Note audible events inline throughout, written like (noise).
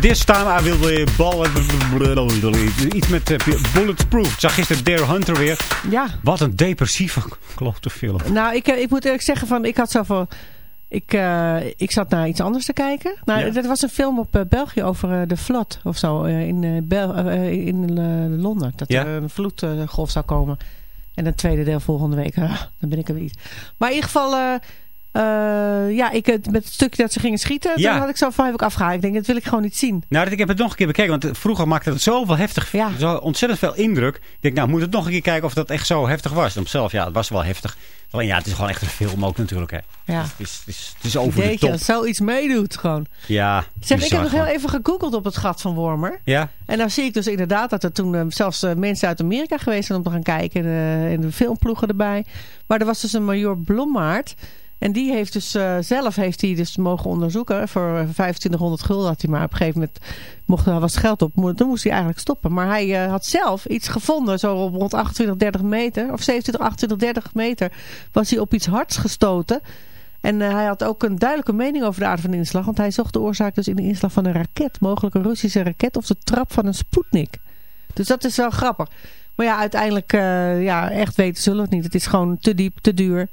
This time I will be ball... Iets met uh, Bulletproof. Ik zag gisteren Dare Hunter weer. Ja. Wat een depressieve klote film. Nou, ik, ik moet eerlijk zeggen, van, ik had zo van... Ik, uh, ik zat naar iets anders te kijken. Nou, ja. Dat was een film op uh, België over uh, de vloed of zo. in Bel in Londen. Dat ja. er een vloedgolf zou komen. En een tweede deel volgende week. dan ben ik er weer niet. Maar in ieder geval... Uh, ja, ik, met het stukje dat ze gingen schieten, Ja. toen had ik zo van, heb ik afgehaald. Ik denk, dat wil ik gewoon niet zien. Nou, dat ik heb het nog een keer bekeken. Want vroeger maakte het zoveel heftig, Ja. zo ontzettend veel indruk. Ik denk, nou, moet het nog een keer kijken of dat echt zo heftig was. En op zelf, ja, het was wel heftig. Alleen ja, het is gewoon echt een film ook natuurlijk, hè. Ja. Het, is, het, is, het is over de je top. dat zoiets meedoet gewoon. Ja, Zeg, ik heb nog heel even gegoogeld op het gat van Wormer. Ja? En dan zie ik dus inderdaad dat er toen uh, zelfs uh, mensen uit Amerika geweest zijn om te gaan kijken. Uh, en de filmploegen erbij. Maar er was dus een major Blommaert. En die heeft dus uh, zelf heeft hij dus mogen onderzoeken. Voor 2500 gulden had hij maar op een gegeven moment mocht er was geld op. Toen moest hij eigenlijk stoppen. Maar hij uh, had zelf iets gevonden. Zo op rond 28, 30 meter. Of 27, 28, 30 meter. Was hij op iets hards gestoten. En uh, hij had ook een duidelijke mening over de aard van de inslag. Want hij zocht de oorzaak dus in de inslag van een raket. Mogelijk een Russische raket of de trap van een Sputnik. Dus dat is wel grappig. Maar ja, uiteindelijk ja, echt weten zullen we het niet. Het is gewoon te diep, te duur.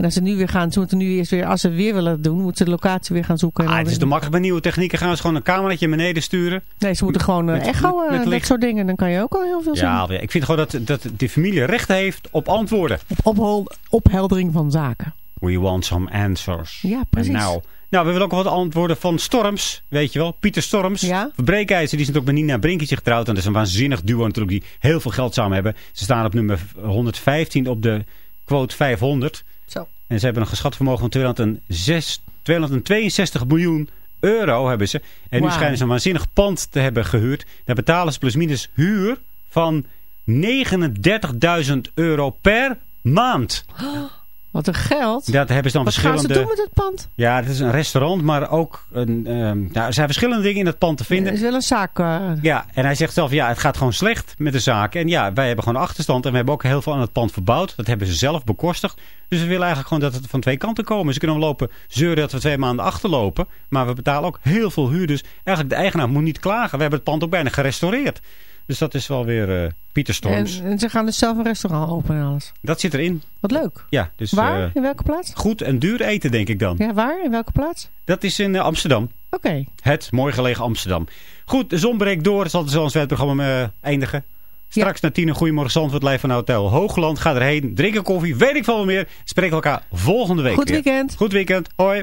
En als ze nu weer gaan, ze moeten nu eerst weer, als ze weer willen doen, moeten ze de locatie weer gaan zoeken. Ah, het is te makkelijk bij nieuwe technieken. Gaan ze gewoon een cameraatje beneden sturen. Nee, ze moeten gewoon uh, Met- echo, met- met uh, dat soort dingen. Dan kan je ook al heel veel zien. Ja, ik vind gewoon dat, dat die familie recht heeft op antwoorden. Op opheldering van zaken. We want some answers. Ja, precies. Nou, nou, we willen ook wat antwoorden van Storms. Weet je wel, Pieter Storms. Ja. Breekijzer, die is natuurlijk met Nina Brinketje getrouwd. En dat is een waanzinnig duo natuurlijk die heel veel geld samen hebben. Ze staan op nummer 115 op de quote 500. Zo. En ze hebben een geschat vermogen van 206, 262 miljoen euro hebben ze. En nu schijnen ze een waanzinnig pand te hebben gehuurd. Daar betalen ze plusminus huur van 39.000 euro per maand. Wat een geld. Dat hebben ze dan Wat gaan ze doen met het pand? Ja, het is een restaurant, maar ook een... ehm, nou, er zijn verschillende dingen in het pand te vinden. Het is wel een zaak. eh, Ja, en hij zegt zelf, ja, het gaat gewoon slecht met de zaak. En ja, wij hebben gewoon achterstand en we hebben ook heel veel aan het pand verbouwd. Dat hebben ze zelf bekostigd. Dus we willen eigenlijk gewoon dat het van twee kanten komen. Ze kunnen lopen zeuren dat we twee maanden achterlopen. Maar we betalen ook heel veel huur. Dus eigenlijk de eigenaar moet niet klagen. We hebben het pand ook bijna gerestaureerd. Dus dat is wel weer eh, Pieter Storms. En, en ze gaan dus zelf een restaurant openen en alles. Dat zit erin. Wat leuk. Ja, dus Waar? eh, in welke plaats? goed en duur eten denk ik dan. Ja, waar? In welke plaats? Dat is in eh, Amsterdam. Oké. Het mooi gelegen Amsterdam. Goed, de zon breekt door. Het zal het ons eindigen. Straks na tien een Goedemorgen Zandvoort live van Hotel Hoogland. Ga erheen, drink een koffie, weet ik veel meer. Spreken elkaar volgende week Goed weer. weekend. Goed weekend. Hoi.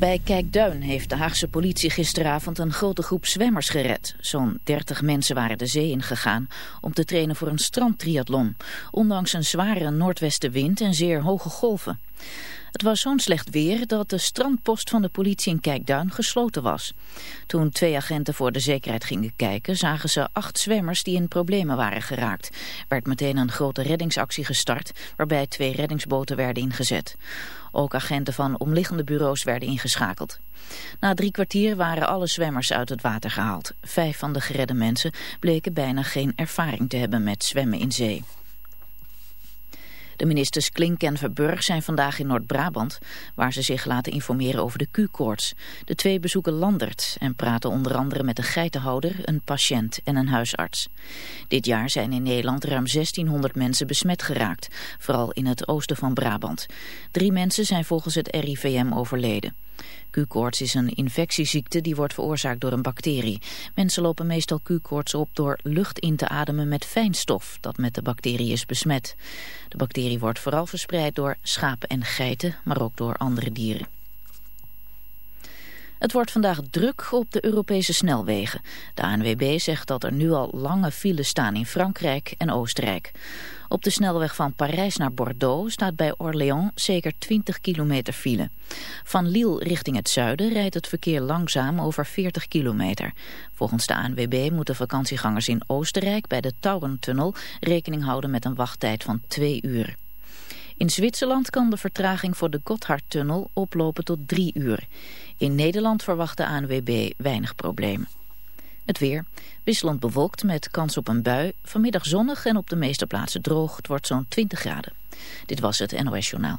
Bij Kijkduin heeft de Haagse politie gisteravond een grote groep zwemmers gered. Zo'n 30 mensen waren de zee ingegaan om te trainen voor een strandtriathlon. Ondanks een zware noordwestenwind en zeer hoge golven. Het was zo'n slecht weer dat de strandpost van de politie in Kijkduin gesloten was. Toen twee agenten voor de zekerheid gingen kijken, zagen ze acht zwemmers die in problemen waren geraakt. Werd meteen een grote reddingsactie gestart, waarbij twee reddingsboten werden ingezet. Ook agenten van omliggende bureaus werden ingeschakeld. Na drie kwartier waren alle zwemmers uit het water gehaald. Vijf van de geredde mensen bleken bijna geen ervaring te hebben met zwemmen in zee. De ministers Klink en Verburg zijn vandaag in Noord-Brabant, waar ze zich laten informeren over de Q-koorts. De twee bezoeken Landert en praten onder andere met een geitenhouder, een patiënt en een huisarts. Dit jaar zijn in Nederland ruim 1600 mensen besmet geraakt, vooral in het oosten van Brabant. Drie mensen zijn volgens het RIVM overleden. Q-koorts is een infectieziekte die wordt veroorzaakt door een bacterie. Mensen lopen meestal Q-koorts op door lucht in te ademen met fijnstof dat met de bacterie is besmet. De bacterie wordt vooral verspreid door schapen en geiten, maar ook door andere dieren. Het wordt vandaag druk op de Europese snelwegen. De ANWB zegt dat er nu al lange files staan in Frankrijk en Oostenrijk. Op de snelweg van Parijs naar Bordeaux staat bij Orléans zeker 20 kilometer file. Van Lille richting het zuiden rijdt het verkeer langzaam over 40 kilometer. Volgens de ANWB moeten vakantiegangers in Oostenrijk bij de Tauerntunnel rekening houden met een wachttijd van twee uur. In Zwitserland kan de vertraging voor de Gotthardtunnel oplopen tot drie uur. In Nederland verwacht de ANWB weinig problemen. Het weer. Wisselend bewolkt met kans op een bui. Vanmiddag zonnig en op de meeste plaatsen droog. Het wordt zo'n 20 graden. Dit was het NOS Journaal.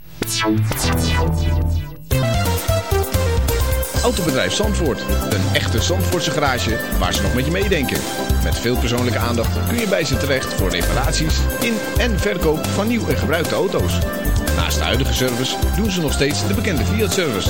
Autobedrijf Zandvoort. Een echte Zandvoortse garage waar ze nog met je meedenken. Met veel persoonlijke aandacht kun je bij ze terecht voor reparaties in en verkoop van nieuw en gebruikte auto's. Naast de huidige service doen ze nog steeds de bekende Fiat-service.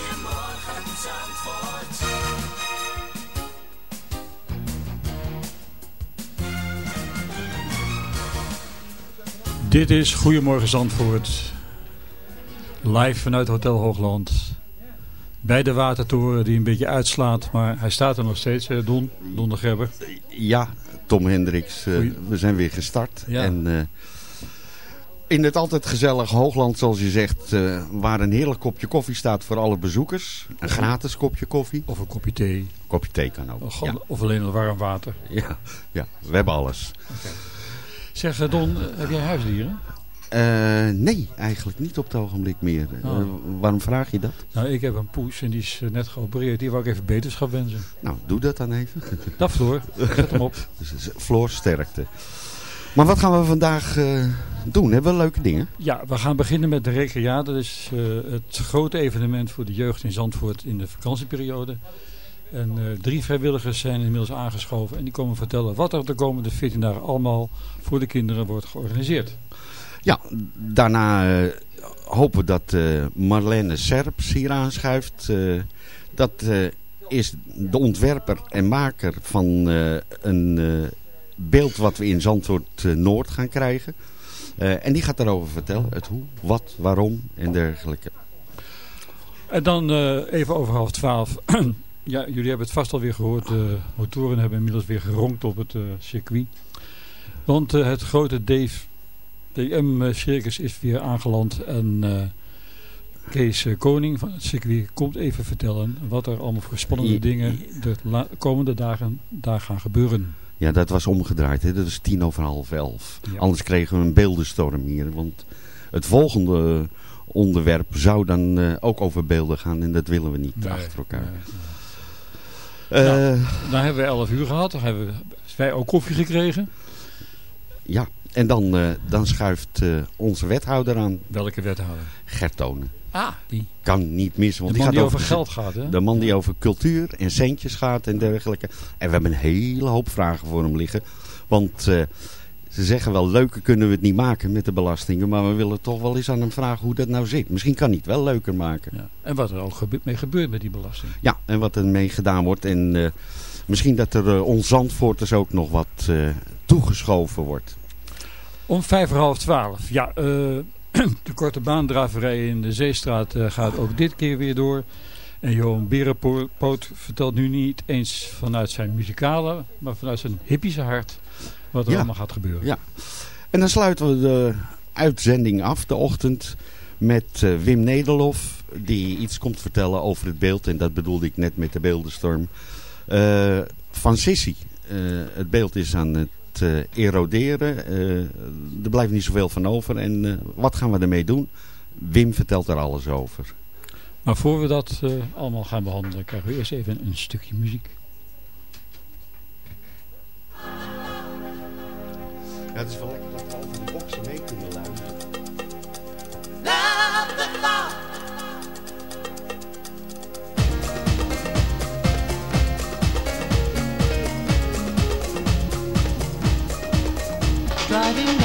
Dit is Goedemorgen Zandvoort. Live vanuit Hotel Hoogland. Bij de watertoren die een beetje uitslaat. Maar hij staat er nog steeds, hè, Don. Don de Grebber. Ja, Tom Hendricks. eh, we zijn weer gestart. Ja. En eh, in het altijd gezellig Hoogland, zoals je zegt, eh, waar een heerlijk kopje koffie staat voor alle bezoekers. Een gratis kopje koffie. Of een kopje thee. Kopje thee kan ook. Of, Ja, of alleen wat warm water. ja, ja, we hebben alles. Zeg eh, Don, eh, heb jij huisdieren? Eh, nee, eigenlijk niet op het ogenblik meer. Oh. waarom vraag je dat? Nou, ik heb een poes en die is net geopereerd. Die wou ik even beterschap wensen. Nou, doe dat dan even. Dag Floor, zet hem op. (laughs) Dus, Floor, sterkte. Maar wat gaan we vandaag doen? Hebben we leuke dingen? Ja, we gaan beginnen met de Recrea. Dat is het grote evenement voor de jeugd in Zandvoort in de vakantieperiode. En eh, drie vrijwilligers zijn inmiddels aangeschoven. En die komen vertellen wat er de komende 14 dagen allemaal voor de kinderen wordt georganiseerd. Ja, daarna eh, hopen we dat eh, Marlene Serps hier aanschuift. Dat is de ontwerper en maker van een beeld wat we in Zandvoort Noord gaan krijgen. En die gaat daarover vertellen. Het hoe, wat, waarom en dergelijke. En dan even over half twaalf. (clears throat) ja, jullie hebben het vast alweer gehoord. De motoren hebben inmiddels weer geronkt op het eh, circuit. Want eh, het grote Dave DM-circus is weer aangeland. En eh, Kees eh, Koning van het circuit komt even vertellen... wat er allemaal voor spannende dingen de komende dagen daar gaan gebeuren. Ja, dat was omgedraaid. Hè? Dat is tien over half elf. Ja. Anders kregen we een beeldenstorm hier. Want het volgende onderwerp zou dan eh, ook over beelden gaan. En dat willen we niet Nee, achter elkaar. nee, nee. Eh, Nou. Dan hebben we 11 uur gehad. Dan hebben wij ook koffie gekregen. Ja, en dan, eh, dan schuift eh, onze wethouder aan, Welke wethouder? Gert Tonen. Ah, die. Kan niet missen. Want De man die die gaat over geld gaat, hè? De man die over cultuur en centjes gaat en dergelijke. En we hebben een hele hoop vragen voor hem liggen. Want ze zeggen wel, leuker kunnen we het niet maken met de belastingen. Maar we willen toch wel eens aan hem vragen hoe dat nou zit. Misschien kan hij het wel leuker maken. Ja. En wat er ook gebe- mee gebeurt met die belasting. Ja, en wat er mee gedaan wordt. En eh, misschien dat er uh, ons Zandvoorters ook nog wat uh, toegeschoven wordt. Om vijf voor half twaalf. Ja, (clears throat) de korte baandraverij in de Zeestraat gaat ook dit keer weer door. En Johan Berenpoot vertelt nu niet eens vanuit zijn muzikale, maar vanuit zijn hippische hart wat er Ja. allemaal gaat gebeuren. Ja. En dan sluiten we de uitzending af, de ochtend, met eh, Wim Nederlof. Die iets komt vertellen over het beeld. En dat bedoelde ik net met de beeldenstorm. eh, van Sissy. Eh, het beeld is aan het eroderen. Er blijft niet zoveel van over. En wat gaan we ermee doen? Wim vertelt er alles over. Maar voor we dat allemaal gaan behandelen, krijgen we eerst even een stukje muziek. Het is wel lekker dat we over de boksen mee kunnen luisteren. Driving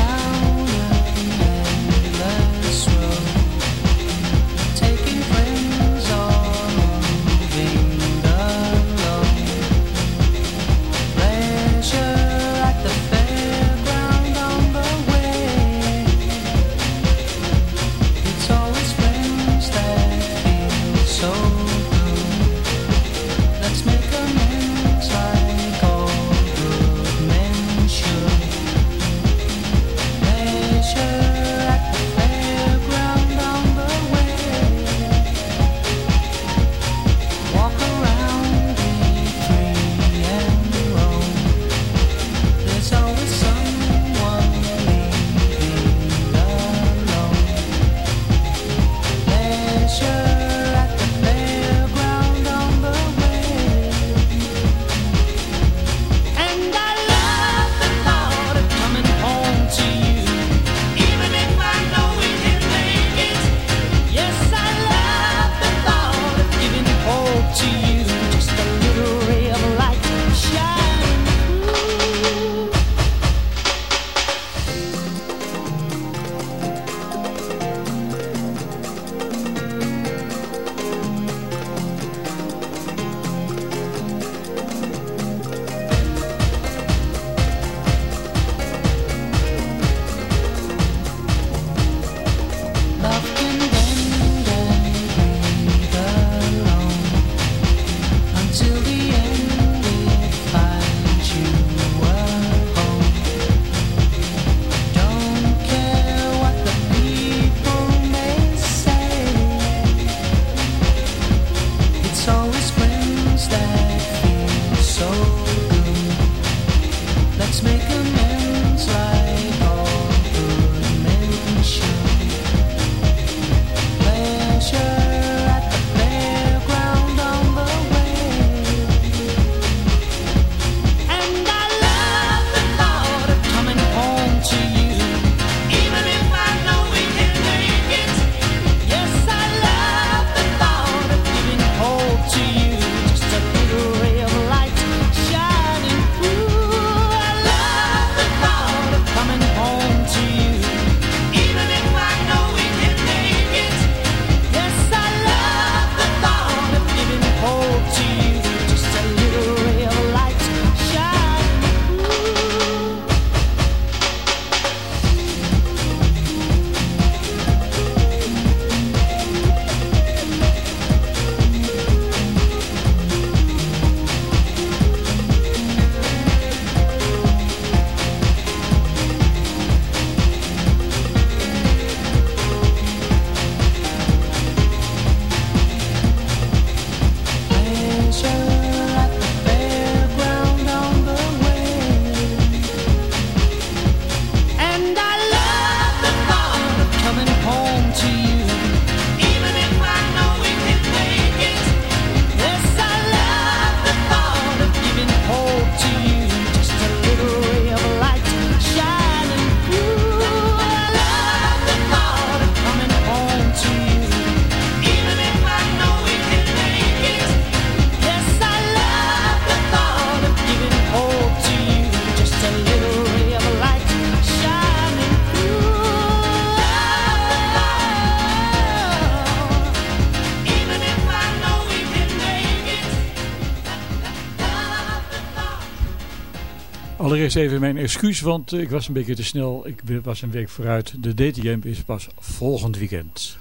Even mijn excuus, want eh, ik was een beetje te snel. Ik was een week vooruit. De DTM is pas volgend weekend.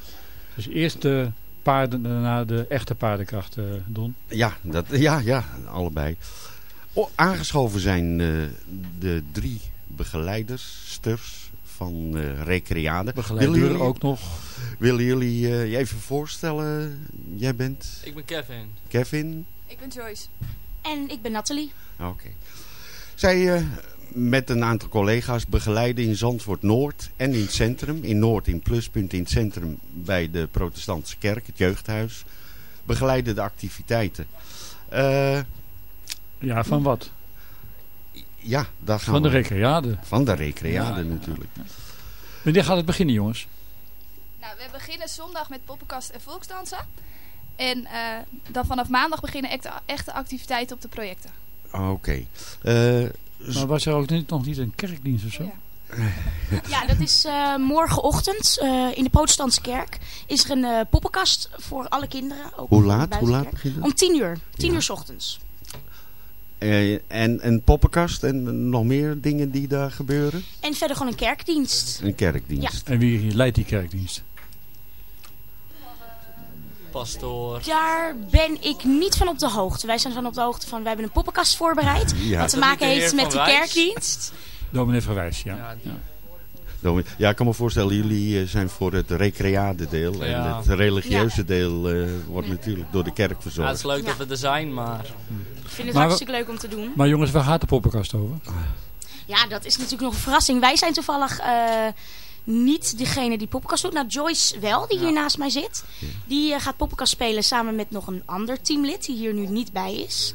Dus eerst de paarden, daarna de echte paardenkracht, eh, Don. Ja, dat, ja, ja, allebei. O, aangeschoven zijn eh, de drie begeleiders, sters van eh Recreade. We jullie, ook nog. willen jullie eh, je even voorstellen? Jij bent Ik ben Kevin. Kevin. Ik ben Joyce. En ik ben Nathalie. Oké. Zij eh, met een aantal collega's begeleiden in Zandvoort Noord en in het centrum. In Noord in Pluspunt in het centrum bij de protestantse kerk, het jeugdhuis. Begeleiden de activiteiten. Eh, Ja, van wat? ja, daar gaan Van de we. recreade. Van de recreade Ja. natuurlijk. Wanneer gaat het beginnen, jongens? Nou, we beginnen zondag met poppenkast en volksdansen. En eh, dan vanaf maandag beginnen echte activiteiten op de projecten. Oké. Eh, Maar was er ook niet, nog niet een kerkdienst of zo? (laughs) Ja, dat is eh, morgenochtend eh, in de protestantse kerk. Is er een eh, poppenkast voor alle kinderen. Ook Hoe laat? Hoe laat begint het? Om tien uur. Tien Ja. uur 's ochtends. eh, en een poppenkast en nog meer dingen die daar gebeuren? En verder gewoon een kerkdienst. Een kerkdienst. En wie leidt die kerkdienst? Pastoor. Daar ben ik niet van op de hoogte. Wij zijn van op de hoogte van, wij hebben een poppenkast voorbereid. Ja. Wat te maken heeft met de Van Wijs? kerkdienst. Dominee Verwijs, ja. Ja, die- Domin- Ja, ik kan me voorstellen, jullie eh, zijn voor het recreade deel. En Ja. het religieuze deel eh, wordt natuurlijk door de kerk Ja, het verzorgd. is leuk Ja. dat we er zijn, maar... Ik vind het Maar hartstikke leuk om te doen. Maar jongens, waar gaat de poppenkast over? Ja, dat is natuurlijk nog een verrassing. Wij zijn toevallig eh, niet degene die poppenkast doet. Nou, Joyce wel, die hier naast mij zit. Die eh, gaat poppenkast spelen samen met nog een ander teamlid die hier nu niet bij is.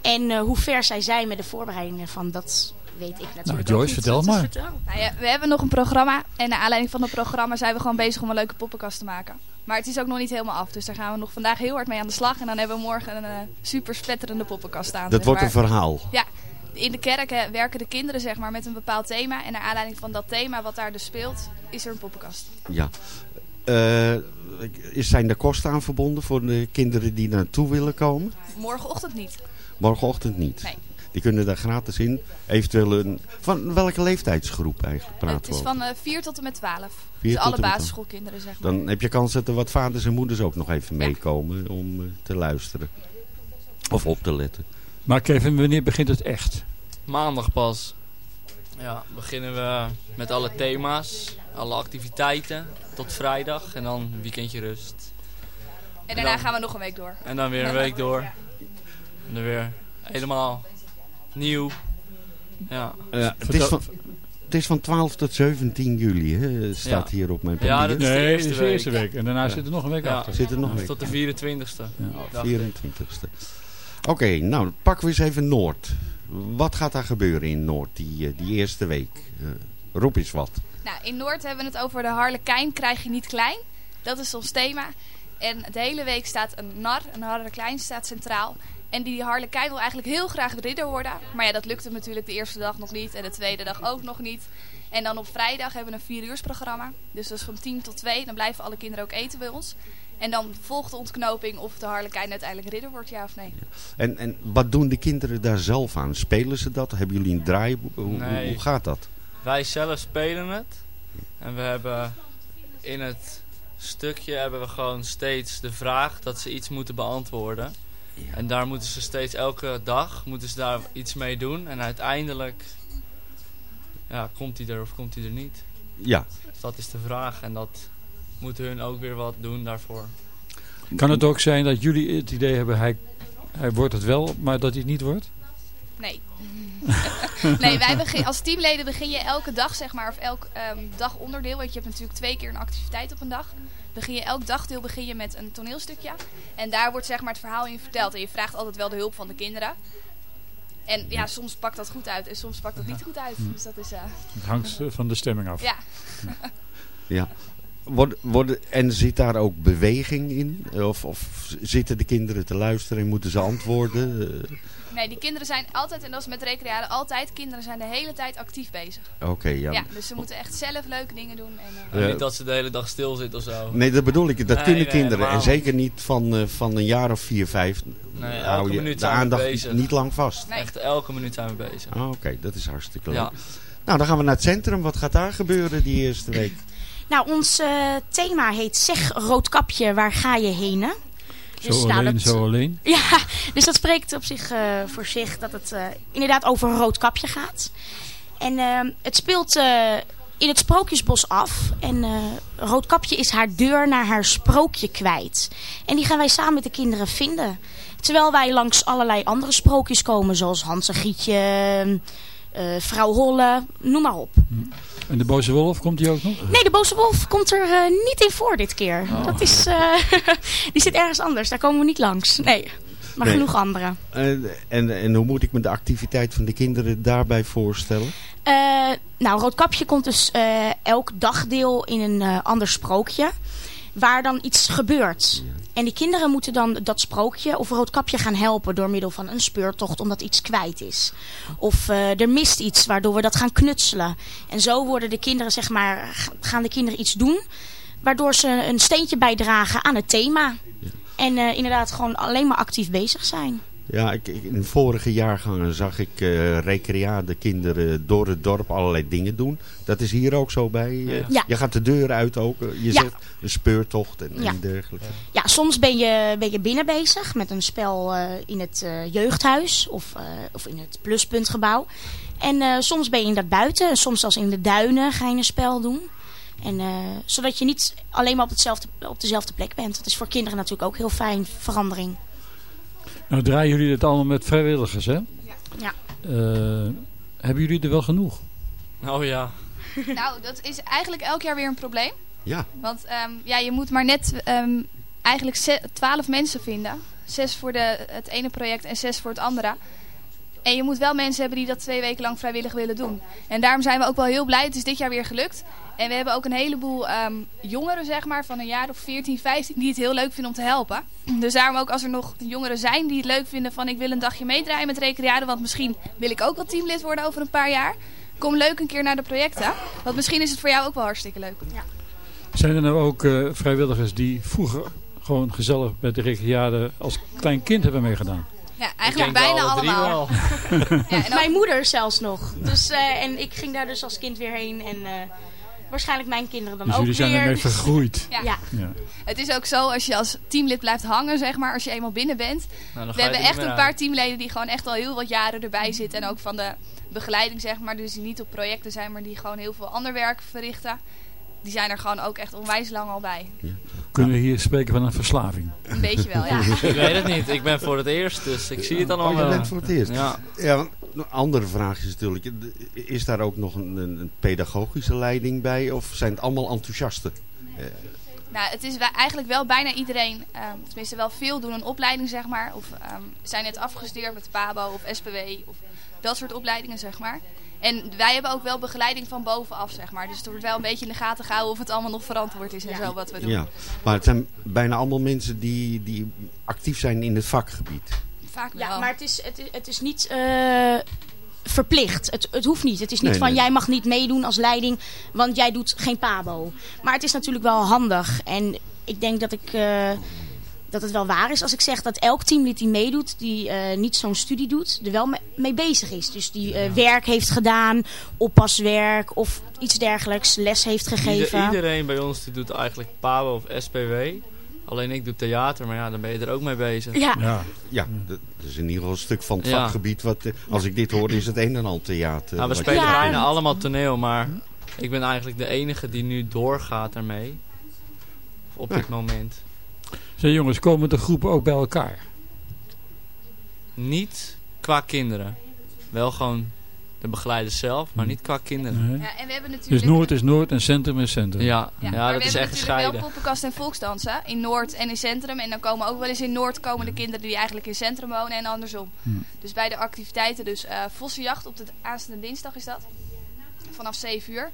En eh, hoe ver zij zijn met de voorbereidingen van dat weet ik natuurlijk Nou, ook Joyce, niet. vertel maar. Nou ja, we hebben nog een programma. En naar aanleiding van het programma zijn we gewoon bezig om een leuke poppenkast te maken. Maar het is ook nog niet helemaal af. Dus daar gaan we nog vandaag heel hard mee aan de slag. En dan hebben we morgen een eh, super spetterende poppenkast staan. Dat wordt een verhaal. Ja, in de kerk hè, werken de kinderen zeg maar, met een bepaald thema. En naar aanleiding van dat thema wat daar dus speelt, is er een poppenkast. Ja. Eh, is- zijn er kosten aan verbonden voor de kinderen die naartoe willen komen? Morgenochtend niet. Morgenochtend niet. Nee. Die kunnen daar gratis in. Eventueel een... Van welke leeftijdsgroep eigenlijk praten het we is van eh 4 tot en met 12. Vier dus alle basisschoolkinderen zeg maar. Dan heb je kans dat er wat vaders en moeders ook nog even meekomen om eh, te luisteren. Of op te letten. Maar Kevin, wanneer begint het echt? Maandag pas. Ja, beginnen we met alle thema's, alle activiteiten tot vrijdag en dan een weekendje rust. En daarna dan- gaan we nog een week door. En dan weer een week door. En dan weer helemaal nieuw. Ja. Eh, het, is van, het is van 12 tot 17 juli, hè? staat Ja. hier op mijn Ja, papier. dat is de Nee, eerste het is de week. eerste week. En daarna zit er nog een week Ja. achter. Zit er nog een week Tot de 24ste. dacht ik. 24ste. Oké, nou pakken we eens even Noord. Wat gaat daar gebeuren in Noord die, eh, die eerste week? Eh, roep eens wat. Nou, in Noord hebben we het over de harlekijn krijg je niet klein. Dat is ons thema. En de hele week staat een nar, een harlekijn staat centraal. En die harlekijn wil eigenlijk heel graag ridder worden. Maar ja, dat lukt hem natuurlijk de eerste dag nog niet en de tweede dag ook nog niet. En dan op vrijdag hebben we een vier uursprogramma. Dus dat is van 10 tot 2. Dan blijven alle kinderen ook eten bij ons. En dan volgt de ontknoping of de harlekijn uiteindelijk ridder wordt, ja of nee. En, en wat doen de kinderen daar zelf aan? Spelen ze dat? Hebben jullie een draaiboek? Hoe, hoe- Nee. hoe gaat dat? Wij zelf spelen het. En we hebben in het stukje hebben we gewoon steeds de vraag dat ze iets moeten beantwoorden. En daar moeten ze steeds elke dag moeten ze daar iets mee doen. En uiteindelijk ja, komt hij er of komt hij er niet. Ja. Dus dat is de vraag. En dat moeten hun ook weer wat doen daarvoor. Kan het ook zijn dat jullie het idee hebben, hij, hij wordt het wel, maar dat hij het niet wordt? Nee. (laughs) nee, wij begin, als teamleden begin je elke dag, zeg maar, of elk ehm, dagonderdeel. Want je hebt natuurlijk twee keer een activiteit op een dag. Begin je elk dagdeel begin je met een toneelstukje. En daar wordt zeg maar het verhaal in verteld. En je vraagt altijd wel de hulp van de kinderen. En ja, soms pakt dat goed uit en soms pakt dat niet goed uit. Dus dat is... eh, Het hangt eh, van de stemming af. ja. Ja. Worden, worden, en zit daar ook beweging in? Of, of zitten de kinderen te luisteren en moeten ze antwoorden? Eh, Nee, die kinderen zijn altijd, en dat is met recreade altijd, kinderen zijn de hele tijd actief bezig. Oké, ja. Ja, dus ze moeten echt zelf leuke dingen doen. En, eh, Ja. niet dat ze de hele dag stil zitten of zo. Nee, dat bedoel ik. Dat Nee, kunnen nee, kinderen. helemaal En zeker niet van, eh, van een jaar of vier, vijf. Nee, hou elke je minuut de zijn we aandacht bezig. niet lang vast. Echt elke minuut zijn we bezig. Ah, Oké, dat is hartstikke leuk. Ja. Nou, dan gaan we naar het centrum. Wat gaat daar gebeuren die eerste week? Nou, ons eh, thema heet Zeg Roodkapje, waar ga je heen? hè? Zo nou, alleen, dat- zo alleen. Ja, dus dat spreekt op zich eh, voor zich dat het eh, inderdaad over een rood kapje gaat. En eh, het speelt in het Sprookjesbos af. En Roodkapje is haar deur naar haar sprookje kwijt. En die gaan wij samen met de kinderen vinden. Terwijl wij langs allerlei andere sprookjes komen. Zoals Hans en Gietje, Vrouw Holle, noem maar op. En de boze wolf, komt die ook nog? Nee, de boze wolf komt er eh, niet in voor dit keer. Oh. Dat is, eh, (laughs) die zit ergens anders. Daar komen we niet langs. Nee, maar Nee. genoeg andere. Eh, en, en hoe moet ik me de activiteit van de kinderen daarbij voorstellen? Eh, nou, Roodkapje komt dus eh, elk dagdeel in een eh, ander sprookje. Waar dan iets gebeurt. En die kinderen moeten dan dat sprookje of Roodkapje gaan helpen door middel van een speurtocht omdat iets kwijt is. Of eh, er mist iets waardoor we dat gaan knutselen. En zo worden de kinderen, zeg maar, gaan de kinderen iets doen. Waardoor ze een steentje bijdragen aan het thema. En eh, inderdaad gewoon alleen maar actief bezig zijn. Ja, ik, ik- in vorige jaargangen zag ik eh recreade kinderen door het dorp allerlei dingen doen. Dat is hier ook zo bij. eh, Ja. Je gaat de deur uit ook. eh, Je Ja. zegt een speurtocht en, Ja. en dergelijke. Ja, soms ben je, ben je binnen bezig met een spel in het jeugdhuis of, of in het pluspuntgebouw. En soms ben je inderdaad buiten, en soms zelfs in de duinen ga je een spel doen. En, zodat je niet alleen maar op, hetzelfde, op dezelfde plek bent. Dat is voor kinderen natuurlijk ook heel fijn, verandering. Nou draaien jullie dit allemaal met vrijwilligers, hè? Ja. Eh, hebben jullie er wel genoeg? Oh ja. (laughs) Nou, dat is eigenlijk elk jaar weer een probleem. Ja. Want ehm, ja, je moet maar net ehm, eigenlijk twaalf mensen vinden. Zes voor de, het ene project en zes voor het andere. En je moet wel mensen hebben die dat twee weken lang vrijwillig willen doen. En daarom zijn we ook wel heel blij. Het is dit jaar weer gelukt. En we hebben ook een heleboel ehm, jongeren, zeg maar, van een jaar of 14, 15, die het heel leuk vinden om te helpen. Dus daarom ook als er nog jongeren zijn die het leuk vinden van ik wil een dagje meedraaien met Recreade. Want misschien wil ik ook wel teamlid worden over een paar jaar. Kom leuk een keer naar de projecten. Want misschien is het voor jou ook wel hartstikke leuk. Ja. Zijn er nou ook eh, vrijwilligers die vroeger gewoon gezellig met de recreade als klein kind hebben meegedaan? Ja, eigenlijk bijna alle allemaal. (laughs) Ja, en Mijn moeder zelfs nog. Dus, eh, en ik ging daar dus als kind weer heen. En eh, waarschijnlijk mijn kinderen dan Dus ook jullie zijn weer. ermee Dus- vergroeid. Ja. Ja. Ja. Het is ook zo, als je als teamlid blijft hangen, zeg maar, als je eenmaal binnen bent. Nou, we hebben echt een paar teamleden die gewoon echt al heel wat jaren erbij zitten. En ook van de begeleiding, zeg maar. Dus die niet op projecten zijn, maar die gewoon heel veel ander werk verrichten. Die zijn er gewoon ook echt onwijs lang al bij. Kunnen we hier spreken van een verslaving? Een beetje wel, ja. (laughs) Ik weet het niet. Ik ben voor het eerst, dus ik zie het allemaal Oh, je bent voor het eerst. Ja. Ja, want een andere vraag is natuurlijk, is daar ook nog een, een pedagogische leiding bij? Of zijn het allemaal enthousiasten? Eh, Nou, het is eigenlijk wel bijna iedereen, ehm, tenminste wel veel doen een opleiding, zeg maar. Of ehm, zijn net afgestudeerd met PABO of SPW of dat soort opleidingen, zeg maar. En wij hebben ook wel begeleiding van bovenaf, zeg maar. Dus het wordt wel een beetje in de gaten gehouden of het allemaal nog verantwoord is en zo wat we doen. ja, maar het zijn bijna allemaal mensen die, die actief zijn in het vakgebied. Vaak wel. Ja, maar het is, het is, het is niet eh, verplicht. Het, het hoeft niet. Het is niet Nee, van nee. jij mag niet meedoen als leiding, want jij doet geen pabo. Maar het is natuurlijk wel handig. En ik denk dat ik... eh, dat het wel waar is als ik zeg dat elk teamlid die meedoet, die eh, niet zo'n studie doet, er wel me- mee bezig is. Dus die eh, werk heeft gedaan, oppaswerk of iets dergelijks, les heeft gegeven. Ieder- iedereen bij ons die doet eigenlijk PABO of SPW. Alleen ik doe theater, maar ja, dan ben je er ook mee bezig. Ja. Ja, ja dat is in ieder geval een stuk van het Ja. vakgebied. Wat, eh, als ik dit hoor, is het een en al theater. Nou, we spelen bijna allemaal toneel, maar ik ben eigenlijk de enige die nu doorgaat ermee. Op dit moment. Zijn jongens, komen de groepen ook bij elkaar? Niet qua kinderen. Wel gewoon de begeleiders zelf, maar niet qua kinderen. Nee. Ja, en we hebben Dus natuurlijk... Noord is Noord en Centrum is Centrum. Ja, Ja, ja, maar dat we is hebben echt natuurlijk gescheiden. wel poppenkast en volksdansen in Noord en in Centrum. En dan komen ook wel eens in Noord komen de kinderen die eigenlijk in Centrum wonen en andersom. Hmm. Dus bij de activiteiten, dus eh Vossenjacht op de aanstaande dinsdag is dat. Vanaf 7 uur.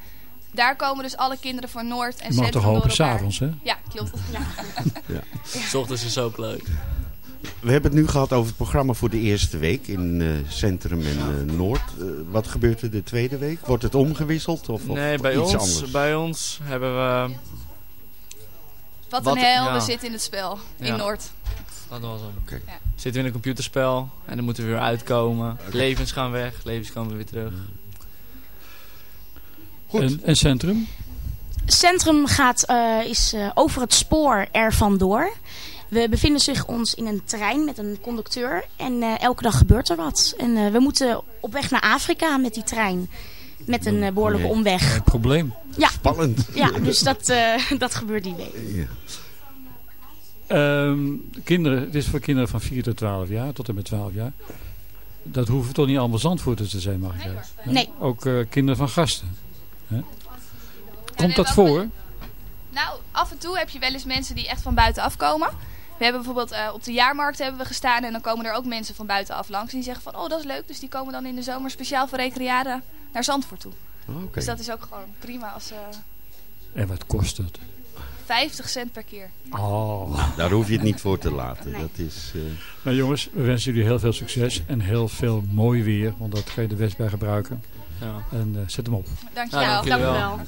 Daar komen dus alle kinderen van Noord en Je mag Centrum toch open door elkaar. s'avonds, hè? Ja, klopt. (laughs) Ja. Ja. S ochtends is ook leuk. We hebben het nu gehad over het programma voor de eerste week in eh, Centrum en eh, Noord. Eh, wat gebeurt er de tweede week? Wordt het omgewisseld of, of Nee, bij iets ons, anders? bij ons hebben we... Wat, Wat- een hel ja. er zit in het spel in Ja. Noord. Dat was hem. Oké. Ja. Zitten we in een computerspel en dan moeten we weer uitkomen. Levens gaan weg, levens komen weer terug. En, en Centrum? Centrum gaat, eh, is eh, over het spoor er vandoor. We bevinden zich ons in een trein met een conducteur. En eh, elke dag gebeurt er wat. En eh, we moeten op weg naar Afrika met die trein. Met een eh, behoorlijke Nee. omweg. Een probleem. Ja. Spannend. Ja, dus dat, eh, (laughs) dat gebeurt die week. Ja. Ehm, kinderen, het is voor kinderen van 4 tot 12 jaar, tot en met 12 jaar. Dat hoeven toch niet allemaal zandvoorters te zijn, mag ik zeggen? Hè? Nee. Ook eh, kinderen van gasten. Hè? Komt dat voor? Nou, af en toe heb je wel eens mensen die echt van buitenaf komen. We hebben bijvoorbeeld eh, op de jaarmarkt hebben we gestaan en dan komen er ook mensen van buitenaf langs. En die zeggen van, oh dat is leuk. Dus die komen dan in de zomer speciaal voor recrearen naar Zandvoort toe. Oké. Dus dat is ook gewoon prima als eh En wat kost het? 50 cent per keer. Oh. Daar hoef je het niet voor te laten. Dat is, eh, Nou jongens, we wensen jullie heel veel succes en heel veel mooi weer, want dat ga je de West bij gebruiken. Ja. En eh, zet hem op. Dankjewel. Ja, dank jullie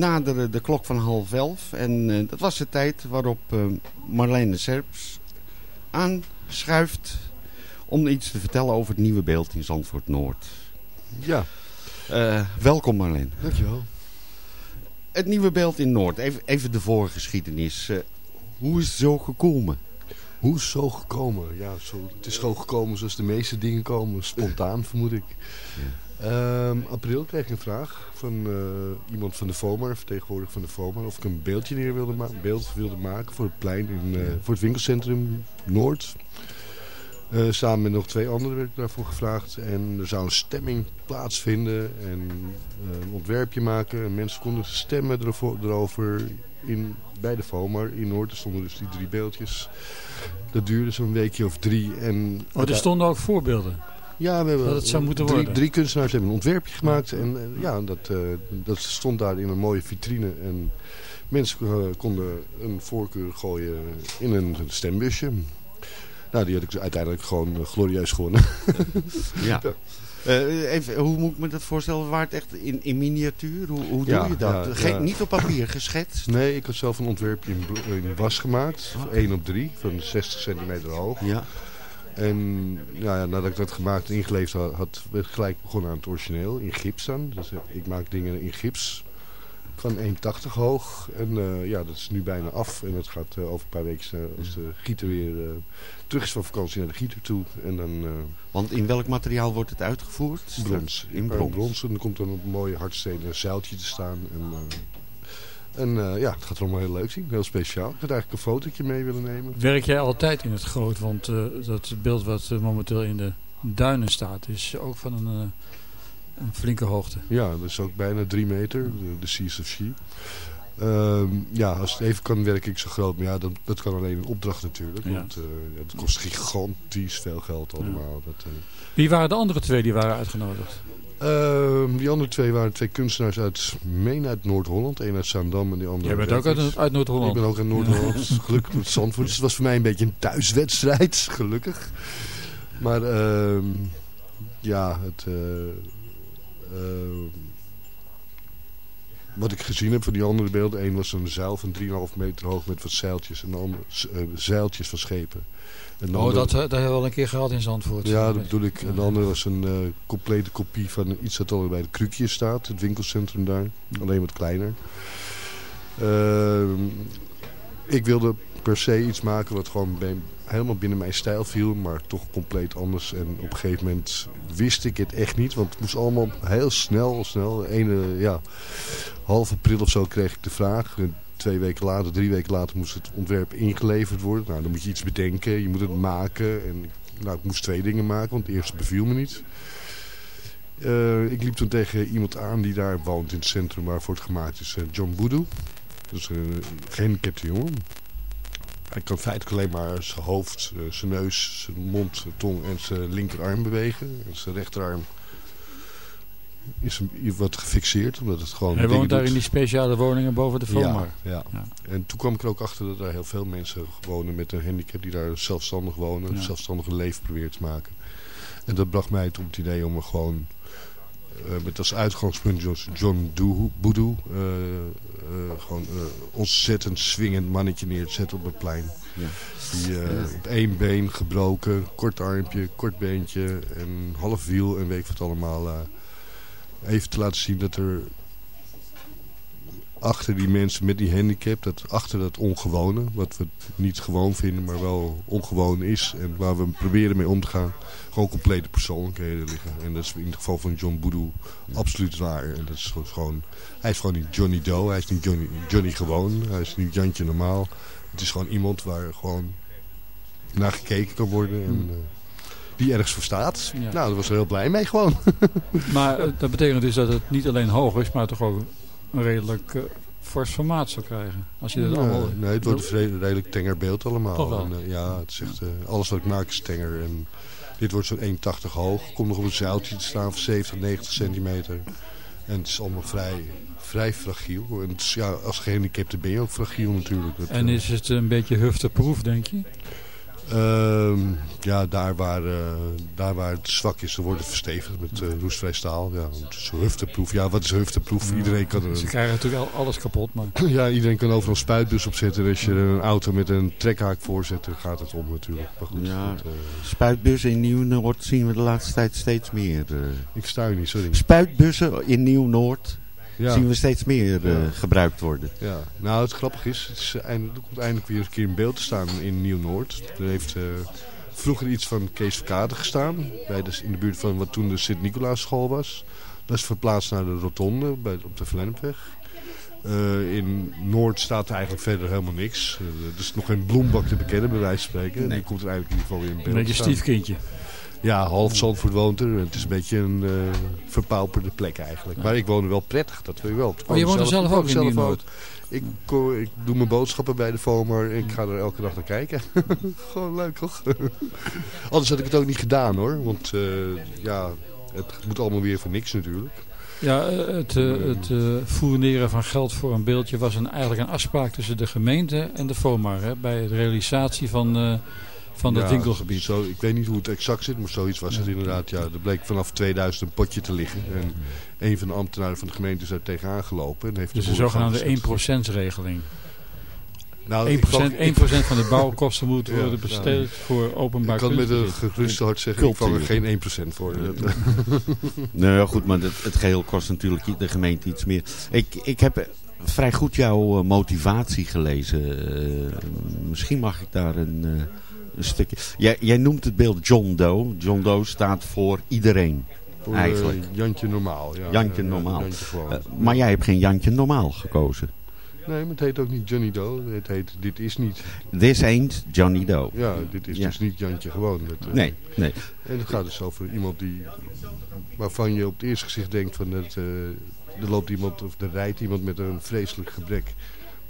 naderen de klok van half elf. En eh, dat was de tijd waarop eh, Marlene Serps aanschuift om iets te vertellen over het nieuwe beeld in Zandvoort Noord. Ja. Eh, welkom Marlene. Dankjewel. Het nieuwe beeld in Noord, even, even de voorgeschiedenis. Hoe is het zo gekomen? Hoe is het zo gekomen? Ja, zo, het is gewoon gekomen zoals de meeste dingen komen. Spontaan, vermoed ik. Ehm, april kreeg ik een vraag van eh, iemand van de FOMA, een vertegenwoordiger van de FOMA, of ik een beeldje neer wilde, ma beeld wilde maken voor het plein, in, eh, voor het winkelcentrum Noord. Eh, samen met nog twee anderen werd ik daarvoor gevraagd. En er zou een stemming plaatsvinden en een ontwerpje maken. En mensen konden stemmen erover, erover in, bij de FOMA in Noord. Er stonden dus die drie beeldjes. Dat duurde zo'n weekje of drie. En Oh, er stonden ook voorbeelden. Ja, we hebben Dat het zou moeten drie, worden. drie kunstenaars hebben een ontwerpje gemaakt. En eh, ja, dat, eh, dat stond daar in een mooie vitrine. En mensen eh, konden een voorkeur gooien in een stembusje. Nou, die had ik uiteindelijk gewoon glorieus gewonnen. (laughs) Ja. Eh, even, hoe moet ik me dat voorstellen? Waard echt in, in miniatuur? Hoe, hoe Ja, doe je dat? ja, Geen- ja. Niet op papier geschetst? Nee, ik had zelf een ontwerpje in, was gemaakt. 1 op 3, van 60 centimeter hoog. Ja. En ja, ja, nadat ik dat gemaakt en ingeleverd had, had gelijk begonnen aan het origineel. In gips dan. Dus eh, ik maak dingen in gips. Van 1,80 hoog. En eh, ja, dat is nu bijna af. En dat gaat eh, over een paar weken als de gieter weer terug is van vakantie naar de gieter toe. En dan... Want in welk materiaal wordt het uitgevoerd? brons. In brons. brons. En dan komt dan op een mooie hardstenen zeiltje te staan. En, en eh, ja, het gaat er allemaal heel leuk zien. Heel speciaal. Ik had eigenlijk een fotootje mee willen nemen. Werk jij altijd in het groot? Want eh, dat beeld wat eh, momenteel in de duinen staat is ook van een, een flinke hoogte. Ja, dat is ook bijna drie meter, de, de Seas of She. Ehm, ja, als het even kan, werk ik zo groot. Maar ja, dat, dat kan alleen een opdracht natuurlijk. Ja. Want het kost gigantisch veel geld allemaal. Dat. Wie waren de andere twee die waren uitgenodigd? Ehm, die andere twee waren twee kunstenaars uit, meen uit Noord-Holland. Eén uit Zaandam en die andere Jij bent ook uit, uit Noord-Holland. Ik ben ook uit Noord-Holland. (laughs) Gelukkig met Zandvoort. Dus het was voor mij een beetje een thuiswedstrijd. (laughs) Gelukkig. Maar ehm, ja, het... eh, ehm, wat ik gezien heb van die andere beelden. Eén was een zeil van 3,5 meter hoog met wat zeiltjes. En de andere eh, zeiltjes van schepen. En Oh, dat, eh, dat hebben we wel een keer gehad in Zandvoort. ja, dat bedoel ik. En de andere was een eh, complete kopie van iets dat al bij de Krukje staat. Het winkelcentrum daar. Alleen wat kleiner. Ehm, ik wilde per se iets maken wat gewoon bij- helemaal binnen mijn stijl viel. Maar toch compleet anders. En op een gegeven moment wist ik het echt niet. Want het moest allemaal heel snel, snel. Ene, ja, half april of zo kreeg ik de vraag. En Twee weken later, drie weken later moest het ontwerp ingeleverd worden. Nou, dan moet je iets bedenken. Je moet het maken. En nou, ik moest twee dingen maken, want het eerste beviel me niet. Eh, ik liep toen tegen iemand aan die daar woont in het centrum waarvoor het gemaakt is. eh, John Boodoo. Dat is een gehandicapte jongen. Hij kan feitelijk alleen maar zijn hoofd, eh, zijn neus, zijn mond, zijn tong en zijn linkerarm bewegen. En zijn rechterarm is wat gefixeerd, omdat het gewoon Hij woont daar doet. in die speciale woningen boven de Vomar. Ja, ja. En toen kwam ik er ook achter dat er heel veel mensen wonen met een handicap die daar zelfstandig wonen, Ja. zelfstandig een leven proberen te maken. En dat bracht mij op het idee om er gewoon eh, met als uitgangspunt John, John Doo- Boodoo eh, eh, gewoon eh, ontzettend swingend mannetje neer te zetten op het plein. Ja. Die eh, op één been gebroken, kort armpje, kort beentje en half wiel en weet ik wat allemaal. Even te laten zien dat er achter die mensen met die handicap, dat achter dat ongewone, wat we niet gewoon vinden, maar wel ongewoon is en waar we proberen mee om te gaan, gewoon complete persoonlijkheden liggen. En dat is in het geval van John Boodoo absoluut waar. En dat is gewoon, hij is gewoon niet Johnny Doe, hij is niet Johnny, Johnny gewoon, hij is niet Jantje normaal. Het is gewoon iemand waar gewoon naar gekeken kan worden en eh, die ergens voor staat. Nou, daar was er heel blij mee gewoon. (laughs) Maar eh, dat betekent dus dat het niet alleen hoog is, maar toch ook een redelijk eh, fors formaat zou krijgen. Als je dat nee, allemaal... nee, het wordt een redelijk tenger beeld allemaal. En, eh, ja, het eh, alles wat ik maak is tenger. En dit wordt zo'n 1,80 hoog. Komt nog op een zeiltje te staan van 70, 90 centimeter. En het is allemaal vrij, vrij fragiel. En het is, ja, als gehandicapte ben je ook fragiel natuurlijk. Dat, En is het een beetje hufteproef, denk je? Ehm, ja, daar waar, eh, daar waar het zwak is, dan wordt het verstevigd met eh, roestvrij staal. Ja, het is hufteproef. Ja, wat is hufteproef? Iedereen kan er Ze krijgen natuurlijk al alles kapot, maar... (clears throat) ja, iedereen kan overal een spuitbus opzetten. Als je er een auto met een trekhaak voor zet, dan gaat het om natuurlijk. Maar goed, Ja, dat, eh, spuitbussen in Nieuw-Noord zien we de laatste tijd steeds meer. eh. ik sta u niet, sorry. Spuitbussen in Nieuw-Noord Ja. zien we steeds meer eh, gebruikt worden. Ja, nou het grappige is, het is eindelijk, er komt eindelijk weer eens een keer in beeld te staan in Nieuw-Noord. Er heeft eh, vroeger iets van Kees Verkade gestaan, bij de, in de buurt van wat toen de Sint-Nicolaas-school was. Dat is verplaatst naar de Rotonde bij, op de Vlennepweg. Eh, in Noord staat er eigenlijk verder helemaal niks. Er is nog geen bloembak te bekennen, bij wijze van spreken. En Nee. die komt er eigenlijk in ieder geval weer in beeld Een beetje staan. Ja, half Zandvoort woont er. Het is een beetje een eh, verpauperde plek eigenlijk. Maar ik woon er wel prettig, dat wil je wel. Oh, je woont er zelf ook in zelf ook. Ik, ik doe mijn boodschappen bij de FOMAR en ik ga er elke dag naar kijken. (laughs) Gewoon leuk, toch? (laughs) Anders had ik het ook niet gedaan, hoor. Want eh, ja, het moet allemaal weer voor niks natuurlijk. Ja, eh, het, eh, het fourneren van geld voor een beeldje was een, eigenlijk een afspraak tussen de gemeente en de FOMAR. Hè, bij de realisatie van, eh, van dat Ja, winkelgebied. Zo, ik weet niet hoe het exact zit, maar zoiets was het inderdaad. Ja, er bleek vanaf 2000 een potje te liggen. En een van de ambtenaren van de gemeente is daar tegenaan gelopen. En heeft Dus de zogenaamde gezet. 1% regeling. Nou, 1%, ik vang- 1% van de bouwkosten moet Ja, worden ja. besteed voor openbaar Ik kan met een geruste hart zeggen, ik vang er geen 1% voor. Dat- (laughs) Nou ja, goed, maar het, het geheel kost natuurlijk de gemeente iets meer. Ik, ik heb vrij goed jouw eh, motivatie gelezen. Eh, misschien mag ik daar een, eh, een stukje... Jij, jij noemt het beeld John Doe. John Doe staat voor iedereen. Voor, eh, eigenlijk. Jantje normaal. Ja, Jantje Ja, ja, normaal. Jantje. Eh, maar jij hebt geen Jantje normaal gekozen. Nee, maar het heet ook niet Johnny Doe. Het heet Dit is niet. This ain't Johnny Doe. Ja, dit is Ja. dus niet Jantje gewoon. Het, eh, Nee, nee. En het gaat dus over iemand die, waarvan je op het eerste gezicht denkt van eh, er loopt iemand of er rijdt iemand met een vreselijk gebrek.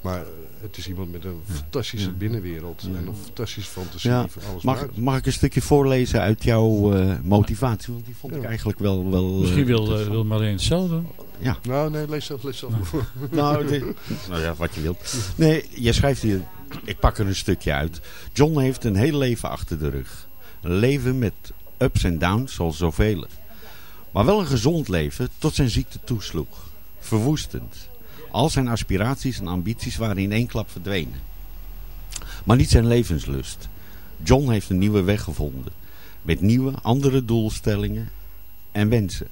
Maar eh, het is iemand met een fantastische binnenwereld en een fantastische fantasie Ja, van alles mag, mag ik een stukje voorlezen uit jouw eh, motivatie? Want die vond ik eigenlijk wel... wel eh, Misschien wil, interessant. wil Marleen het zelf doen. Ja. Nou, nee, lees zelf, lees zelf. voor. (laughs) Nou, dit- nou ja, wat je wilt. Nee, je schrijft hier... Ik pak er een stukje uit. John heeft een heel leven achter de rug. Een leven met ups en downs, zoals zoveel. Maar wel een gezond leven tot zijn ziekte toesloeg. Verwoestend. Al zijn aspiraties en ambities waren in één klap verdwenen. Maar niet zijn levenslust. John heeft een nieuwe weg gevonden. Met nieuwe, andere doelstellingen en wensen.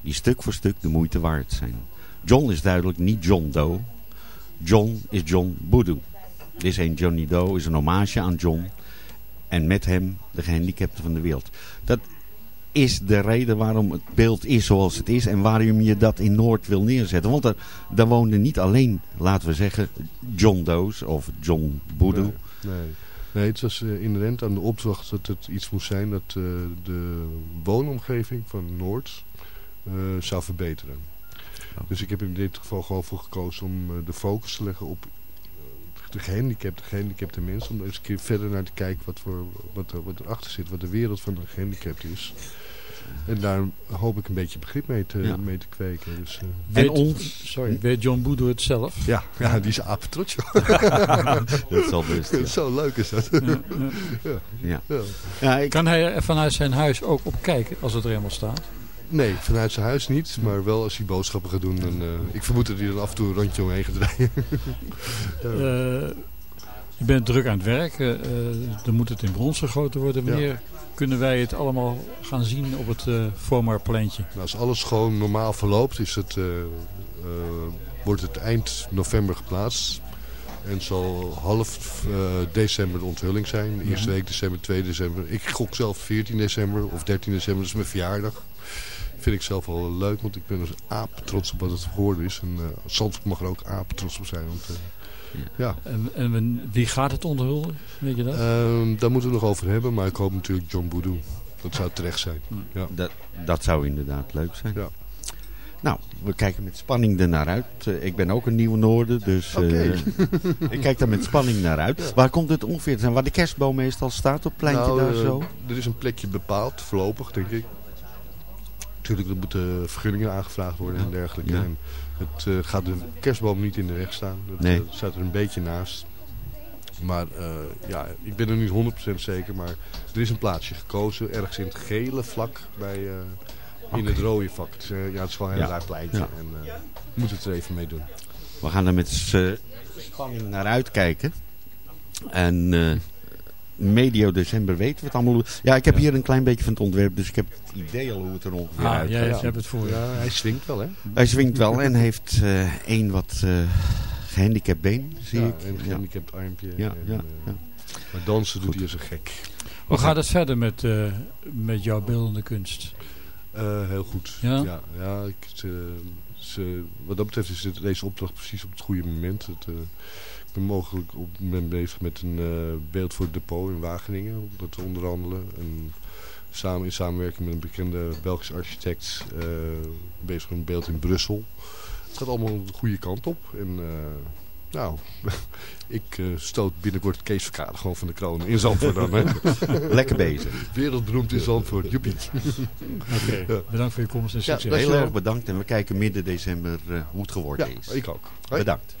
Die stuk voor stuk de moeite waard zijn. John is duidelijk niet John Doe. John is John Boodoo. This ain't Johnny Doe is een hommage aan John. En met hem de gehandicapten van de wereld. Dat is de reden waarom het beeld is zoals het is. En waarom je dat in Noord wil neerzetten. Want er, daar woonden niet alleen, laten we zeggen, John Doe's of John Boodoo. Nee, nee. nee, het was eh, inherent aan de opdracht dat het iets moest zijn dat eh, de woonomgeving van Noord eh, zou verbeteren. Dus ik heb in dit geval gewoon voor gekozen om de focus te leggen op de gehandicapte, gehandicapte mensen. Om eens een keer verder naar te kijken wat, voor, wat, er, wat erachter zit, wat de wereld van de gehandicapte is. En daar hoop ik een beetje begrip mee te, Ja. mee te kweken. Dus, eh, Weet, sorry, weet John Boedo het zelf? Ja, ja, die is apetrots. (laughs) Dat zal best, ja. (laughs) Zo leuk is dat. Ja, (laughs) Ja. Ja. Ja. Ja, ik, Kan hij er vanuit zijn huis ook op kijken als het er helemaal staat? Nee, vanuit zijn huis niet. Maar wel als hij boodschappen gaat doen. Dan, eh, ik vermoed dat hij dan af en toe een rondje omheen gaat rijden. Eh, je bent druk aan het werk. eh, eh, dan moet het in brons gegoten worden. Wanneer kunnen wij het allemaal gaan zien op het uh, Formarpleintje? Nou, als alles gewoon normaal verloopt, is het, eh, eh, wordt het eind november geplaatst. En zal half eh, december de onthulling zijn. De eerste Ja. week december, 2 december. Ik gok zelf 14 december of 13 december. Dat is mijn verjaardag. Vind ik zelf wel leuk, want ik ben dus aap trots op wat het geworden is. En uh, Zandvoort mag er ook aap trots op zijn. Want, uh, ja. En, en, wie gaat het onderhullen? Weet je dat? Uh, daar moeten we nog over hebben, maar ik hoop natuurlijk John Boodoo. Dat zou terecht zijn. Ja. Dat, dat zou inderdaad leuk zijn. Ja. Nou, we kijken met spanning ernaar uit. Uh, ik ben ook een nieuwe Noorden, dus uh, okay. (laughs) ik kijk daar met spanning naar uit. Ja. Waar komt het ongeveer te zijn? Waar de kerstboom meestal staat, op het pleintje nou, daar zo? Er is een plekje bepaald, voorlopig denk ik. Natuurlijk, er moeten vergunningen aangevraagd worden en dergelijke. Ja. En het uh, gaat de kerstboom niet in de weg staan. Het nee. staat er een beetje naast. Maar eh, ja, ik ben er niet 100% zeker. Maar er is een plaatsje gekozen. Ergens in het gele vlak. Bij, eh, in het rode vak. Het eh, ja, het is gewoon een Ja. raar pleintje. Ja. En eh, we moeten het er even mee doen. We gaan er met eh, spanning naar uitkijken. En eh, medio december weten we het allemaal. Ja, ik heb hier een klein beetje van het ontwerp, dus ik heb het idee al hoe het er ongeveer Ah, uitgaat. jij hebt het voor. Ja, hij swingt wel, hè? Hij swingt wel en heeft eh één wat eh gehandicapt been, zie ja, ik. En een gehandicapt armpje. Ja, en, ja, eh, ja. Maar dansen doet hij als een gek. Hoe gaat het verder met, eh, met jouw beeldende kunst? Eh, heel goed. Ja? Ja, ja, ik, ze, ze, wat dat betreft is dit, deze opdracht precies op het goede moment. Het, eh, ben mogelijk op, ben bezig met een eh, beeld voor het depot in Wageningen. Om dat te onderhandelen. En samen, in samenwerking met een bekende Belgische architect eh, bezig met een beeld in Brussel. Het gaat allemaal de goede kant op. En eh, nou, (laughs) ik stoot binnenkort Kees Verkade gewoon van de kroon in Zandvoort dan. Hè. (laughs) Lekker bezig. Wereldberoemd in Zandvoort, joepie. (laughs) Oké, bedankt voor je komst en succes. Heel erg bedankt en we kijken midden december eh, hoe het geworden Ja, is. ik ook. Hoi. Bedankt.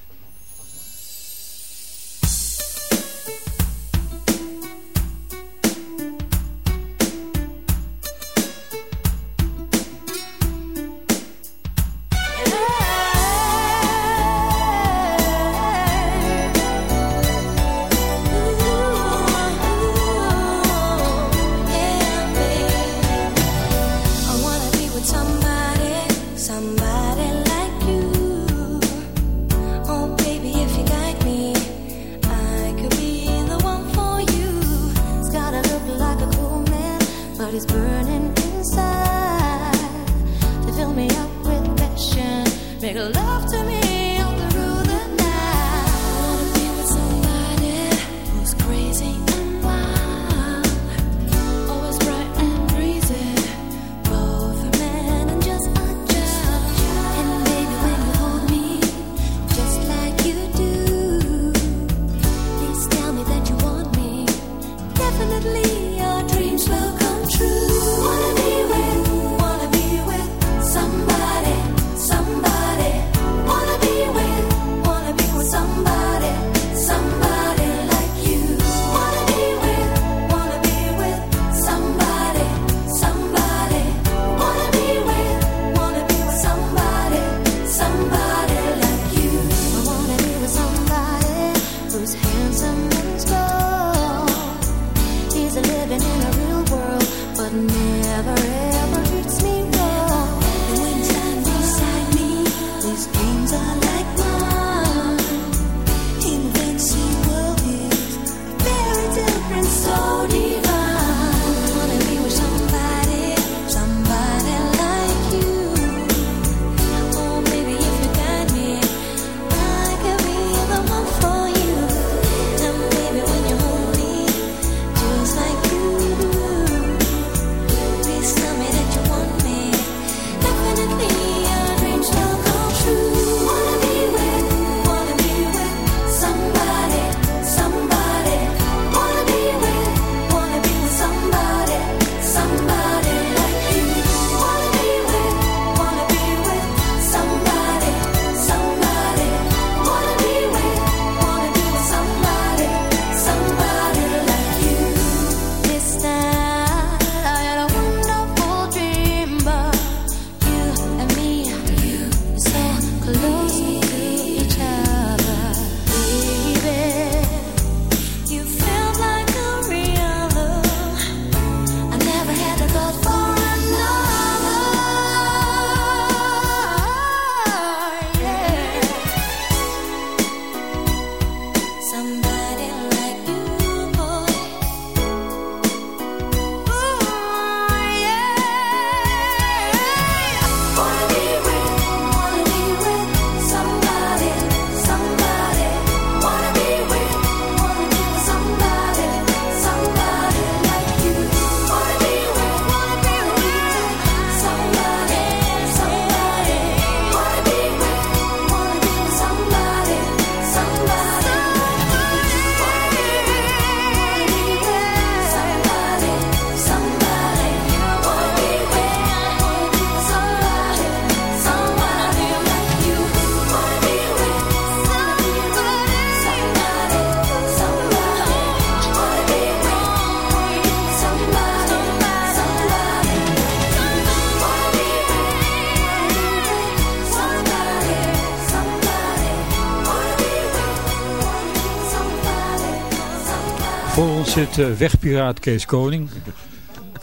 Zit eh, wegpiraat Kees Koning.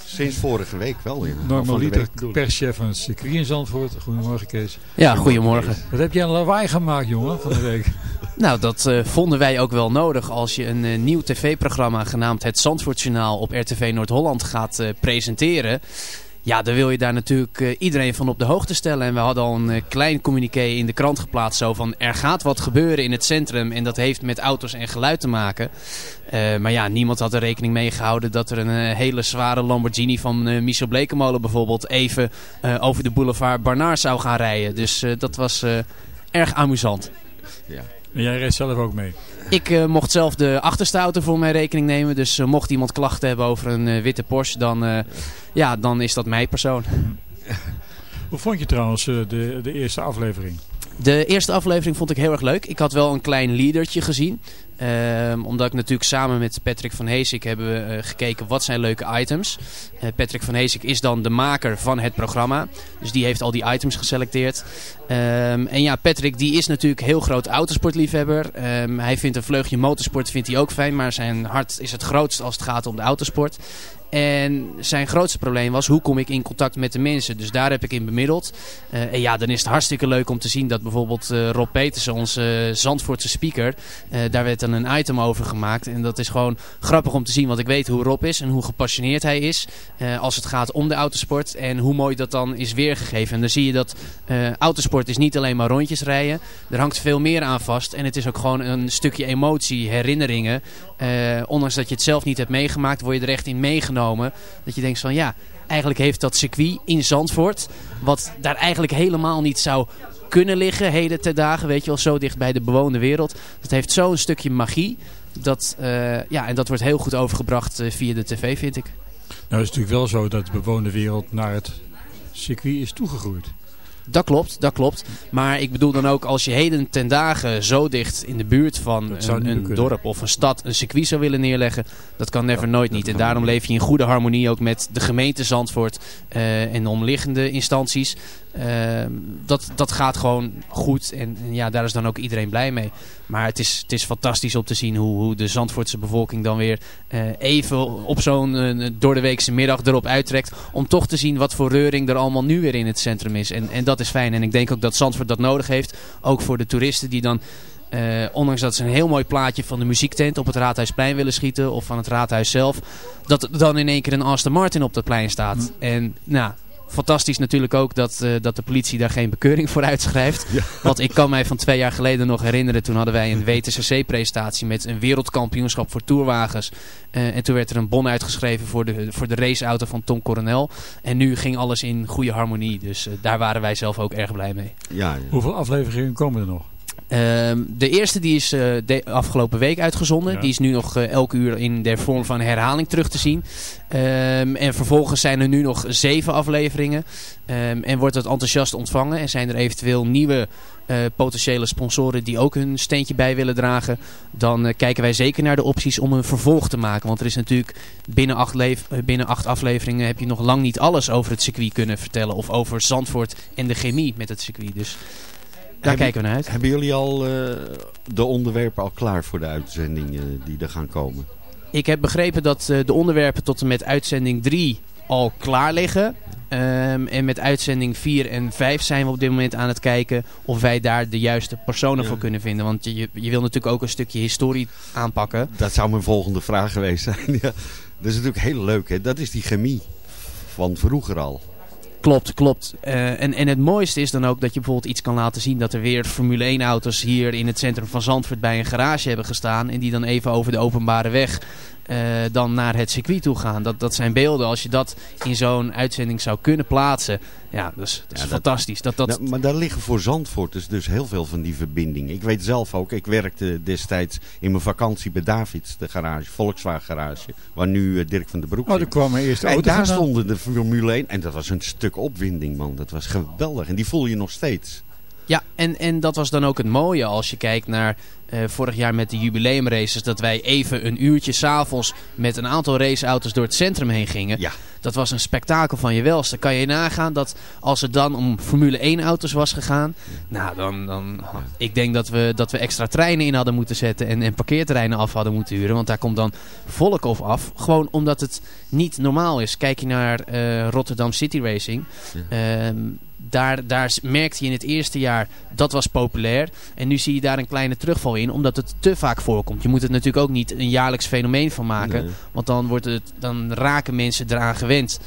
Sinds vorige week wel, ja. De Normaliter perschef van het circuit in Zandvoort. Goedemorgen Kees. Ja, goedemorgen. Wat heb jij een lawaai gemaakt jongen van de week? (laughs) Nou, dat eh, vonden wij ook wel nodig als je een eh, nieuw tv-programma genaamd Het Zandvoortjournaal op RTV Noord-Holland gaat eh, presenteren. Ja, dan wil je daar natuurlijk eh, iedereen van op de hoogte stellen. En we hadden al een eh, klein communiqué in de krant geplaatst. Zo van, er gaat wat gebeuren in het centrum. En dat heeft met auto's en geluid te maken. Eh, maar ja, niemand had er rekening mee gehouden dat er een hele zware Lamborghini van Michel Blekemolen bijvoorbeeld even over de boulevard Barnard zou gaan rijden. Dus dat was erg amusant. Ja. En jij reed zelf ook mee. Ik eh, mocht zelf de achterste auto voor mijn rekening nemen. Dus eh, mocht iemand klachten hebben over een eh, witte Porsche, dan, ja, dan is dat mijn persoon. Hoe vond je trouwens de, de eerste aflevering? De eerste aflevering vond ik heel erg leuk. Ik had wel een klein leadertje gezien. Ehm, omdat ik natuurlijk samen met Patrick van Heesik hebben we eh, gekeken wat zijn leuke items. Eh, Patrick van Heesik is dan de maker van het programma. Dus die heeft al die items geselecteerd. Ehm, en ja, Patrick die is natuurlijk heel groot autosportliefhebber. Ehm, hij vindt een vleugje motorsport vindt hij ook fijn. Maar zijn hart is het grootst als het gaat om de autosport. En zijn grootste probleem was, hoe kom ik in contact met de mensen? Dus daar heb ik in bemiddeld. Eh, en ja, dan is het hartstikke leuk om te zien dat bijvoorbeeld eh, Rob Petersen, onze uh, Zandvoortse speaker, eh, daar werd dan een item over gemaakt. En dat is gewoon grappig om te zien, want ik weet hoe Rob is en hoe gepassioneerd hij is eh, als het gaat om de autosport. En hoe mooi dat dan is weergegeven. En dan zie je dat eh, autosport is niet alleen maar rondjes rijden. Er hangt veel meer aan vast. En het is ook gewoon een stukje emotie, herinneringen. Eh, ondanks dat je het zelf niet hebt meegemaakt, word je er echt in meegenomen. Dat je denkt van ja, eigenlijk heeft dat circuit in Zandvoort, wat daar eigenlijk helemaal niet zou kunnen liggen, heden ten dagen, weet je wel, zo dicht bij de bewoonde wereld. Dat heeft zo'n stukje magie. Dat, eh, ja, en dat wordt heel goed overgebracht eh, via de tv, vind ik. Nou, het is natuurlijk wel zo dat de bewoonde wereld naar het circuit is toegegroeid. Dat klopt, dat klopt. Maar ik bedoel dan ook als je heden ten dagen zo dicht in de buurt van een, dorp of een stad een circuit zou willen neerleggen. Dat kan never nooit niet. En daarom leef je in goede harmonie ook met de gemeente Zandvoort eh, en de omliggende instanties. Eh, dat, dat gaat gewoon goed en, en ja, daar is dan ook iedereen blij mee. Maar het is, het is fantastisch om te zien hoe, hoe de Zandvoortse bevolking dan weer eh, even op zo'n eh, door de weekse middag erop uittrekt. Om toch te zien wat voor reuring er allemaal nu weer in het centrum is. En, en dat is fijn. En ik denk ook dat Zandvoort dat nodig heeft. Ook voor de toeristen die dan... eh, ondanks dat ze een heel mooi plaatje van de muziektent op het Raadhuisplein willen schieten. Of van het Raadhuis zelf. Dat er dan in één keer een Aston Martin op dat plein staat. En nou, fantastisch natuurlijk ook dat, eh, dat de politie daar geen bekeuring voor uitschrijft. (laughs) Want ik kan mij van twee jaar geleden nog herinneren. Toen hadden wij een WTCC-presentatie met een wereldkampioenschap voor tourwagens. Eh, en toen werd er een bon uitgeschreven voor de, voor de raceauto van Tom Coronel. En nu ging alles in goede harmonie. Dus eh, daar waren wij zelf ook erg blij mee. Ja, Hoeveel afleveringen komen er nog? Ehm, de eerste die is eh, de afgelopen week uitgezonden. Ja. Die is nu nog eh, elke uur in de vorm van herhaling terug te zien. Ehm, en vervolgens zijn er nu nog zeven afleveringen. Ehm, en wordt het enthousiast ontvangen. En zijn er eventueel nieuwe eh, potentiële sponsoren die ook hun steentje bij willen dragen. Dan kijken wij zeker naar de opties om een vervolg te maken. Want er is natuurlijk binnen acht, binnen acht afleveringen heb je nog lang niet alles over het circuit kunnen vertellen. Of over Zandvoort en de chemie met het circuit. Dus daar Hebben- kijken we naar uit. Hebben jullie al eh, de onderwerpen al klaar voor de uitzendingen die er gaan komen? Ik heb begrepen dat eh, de onderwerpen tot en met uitzending 3 al klaar liggen. Ehm, en met uitzending 4 en 5 zijn we op dit moment aan het kijken of wij daar de juiste personen voor kunnen vinden. Want je, je wil natuurlijk ook een stukje historie aanpakken. Dat zou mijn volgende vraag geweest zijn. (laughs) ja. Dat is natuurlijk heel leuk. Hè? Dat is die chemie van vroeger al. Klopt, klopt. Eh, en, en het mooiste is dan ook dat je bijvoorbeeld iets kan laten zien dat er weer Formule 1 auto's hier in het centrum van Zandvoort bij een garage hebben gestaan. En die dan even over de openbare weg eh, dan naar het circuit toe gaan. Dat, dat zijn beelden. Als je dat in zo'n uitzending zou kunnen plaatsen. Ja, dat is, dat is Ja, dat- fantastisch. Dat, dat, Nou, maar daar liggen voor Zandvoort dus, dus heel veel van die verbindingen. Ik weet zelf ook, ik werkte destijds in mijn vakantie bij Davids, de garage, Volkswagen garage, waar nu eh, Dirk van der Broek Oh, er kwam mijn eerste En daar stonden de Formule 1 en dat was een stuk opwinding man. Dat was geweldig en die voel je nog steeds. Ja, en, en dat was dan ook het mooie als je kijkt naar eh, vorig jaar met de jubileumraces. Dat wij even een uurtje s'avonds met een aantal raceauto's door het centrum heen gingen. Ja. dat was een spektakel van je welste. Kan je nagaan dat als het dan om Formule 1 auto's was gegaan, nou dan, dan ik denk dat we, dat we extra treinen in hadden moeten zetten en, en parkeerterreinen af hadden moeten huren. Want daar komt dan volk of af. Gewoon omdat het niet normaal is. Kijk je naar eh, Rotterdam City Racing. Ehm, daar, daar merkte je in het eerste jaar dat was populair. En nu zie je daar een kleine terugval in, omdat het te vaak voorkomt. Je moet het natuurlijk ook niet een jaarlijks fenomeen van maken. Nee. Want dan, wordt het, dan raken mensen eraan gewend.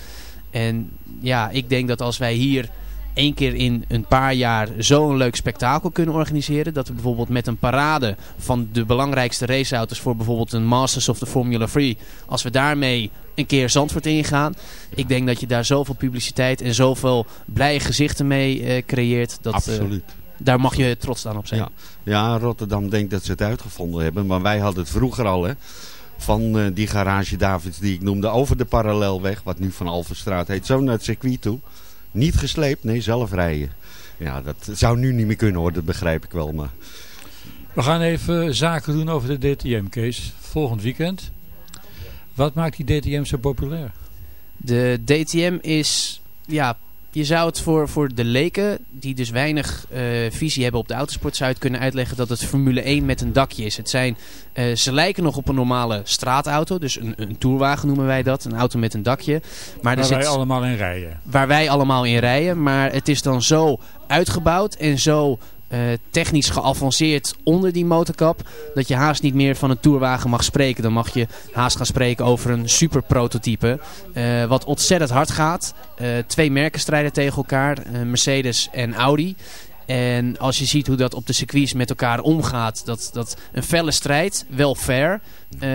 En ja, ik denk dat als wij hier één keer in een paar jaar zo'n leuk spektakel kunnen organiseren. Dat we bijvoorbeeld met een parade van de belangrijkste raceauto's voor bijvoorbeeld een Masters of the Formula 3. Als we daarmee een keer Zandvoort ingaan. Ik denk dat je daar zoveel publiciteit en zoveel blije gezichten mee eh, creëert. Dat, eh, Absoluut. daar mag je trots aan op zijn. Ja. ja, Rotterdam denkt dat ze het uitgevonden hebben. Maar wij hadden het vroeger al, hè. Van eh, die garage Davids die ik noemde over de parallelweg. Wat nu van Alverstraat heet. Zo naar het circuit toe. Niet gesleept, nee, zelf rijden. Ja, dat zou nu niet meer kunnen hoor. Dat begrijp ik wel. Maar We gaan even zaken doen over de DTM-case. Volgend weekend. Wat maakt die DTM zo populair? De DTM is, ja, je zou het voor, voor de leken, die dus weinig eh, visie hebben op de autosport, zou je het kunnen uitleggen dat het Formule 1 met een dakje is. Het zijn, eh, ze lijken nog op een normale straatauto, dus een, een tourwagen noemen wij dat, een auto met een dakje. Maar Waar wij zit, allemaal in rijden. waar wij allemaal in rijden, maar het is dan zo uitgebouwd en zo technisch geavanceerd onder die motorkap dat je haast niet meer van een tourwagen mag spreken. Dan mag je haast gaan spreken over een super prototype eh, wat ontzettend hard gaat. Eh, twee merken strijden tegen elkaar, eh, Mercedes en Audi. En als je ziet hoe dat op de circuits met elkaar omgaat, dat, dat een felle strijd, wel fair. Eh,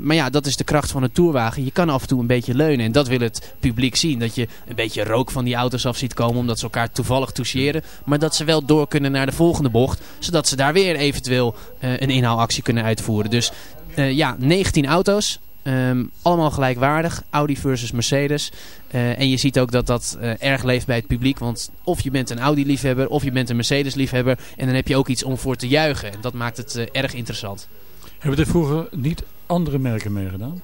maar ja, dat is de kracht van een tourwagen. Je kan af en toe een beetje leunen en dat wil het publiek zien. Dat je een beetje rook van die auto's af ziet komen omdat ze elkaar toevallig toucheren. Maar dat ze wel door kunnen naar de volgende bocht, zodat ze daar weer eventueel eh, een inhaalactie kunnen uitvoeren. Dus eh, ja, 19 auto's. Ehm, allemaal gelijkwaardig. Audi versus Mercedes. Eh, en je ziet ook dat dat eh, erg leeft bij het publiek. Want of je bent een Audi-liefhebber of je bent een Mercedes-liefhebber. En dan heb je ook iets om voor te juichen. En dat maakt het eh, erg interessant. Hebben er vroeger niet andere merken meegedaan?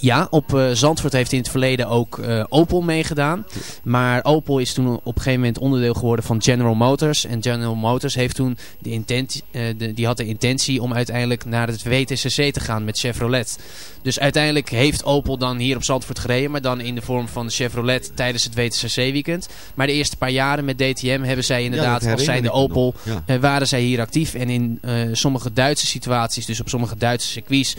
Ja, op eh, Zandvoort heeft in het verleden ook eh, Opel meegedaan. Maar Opel is toen op een gegeven moment onderdeel geworden van General Motors. En General Motors heeft toen de intentie, eh, de, die had de intentie om uiteindelijk naar het WTCC te gaan met Chevrolet. Dus uiteindelijk heeft Opel dan hier op Zandvoort gereden. Maar dan in de vorm van Chevrolet tijdens het WTCC weekend. Maar de eerste paar jaren met DTM hebben zij inderdaad als ik me Opel ja. waren zij hier actief. En in sommige Duitse situaties, dus op sommige Duitse circuits,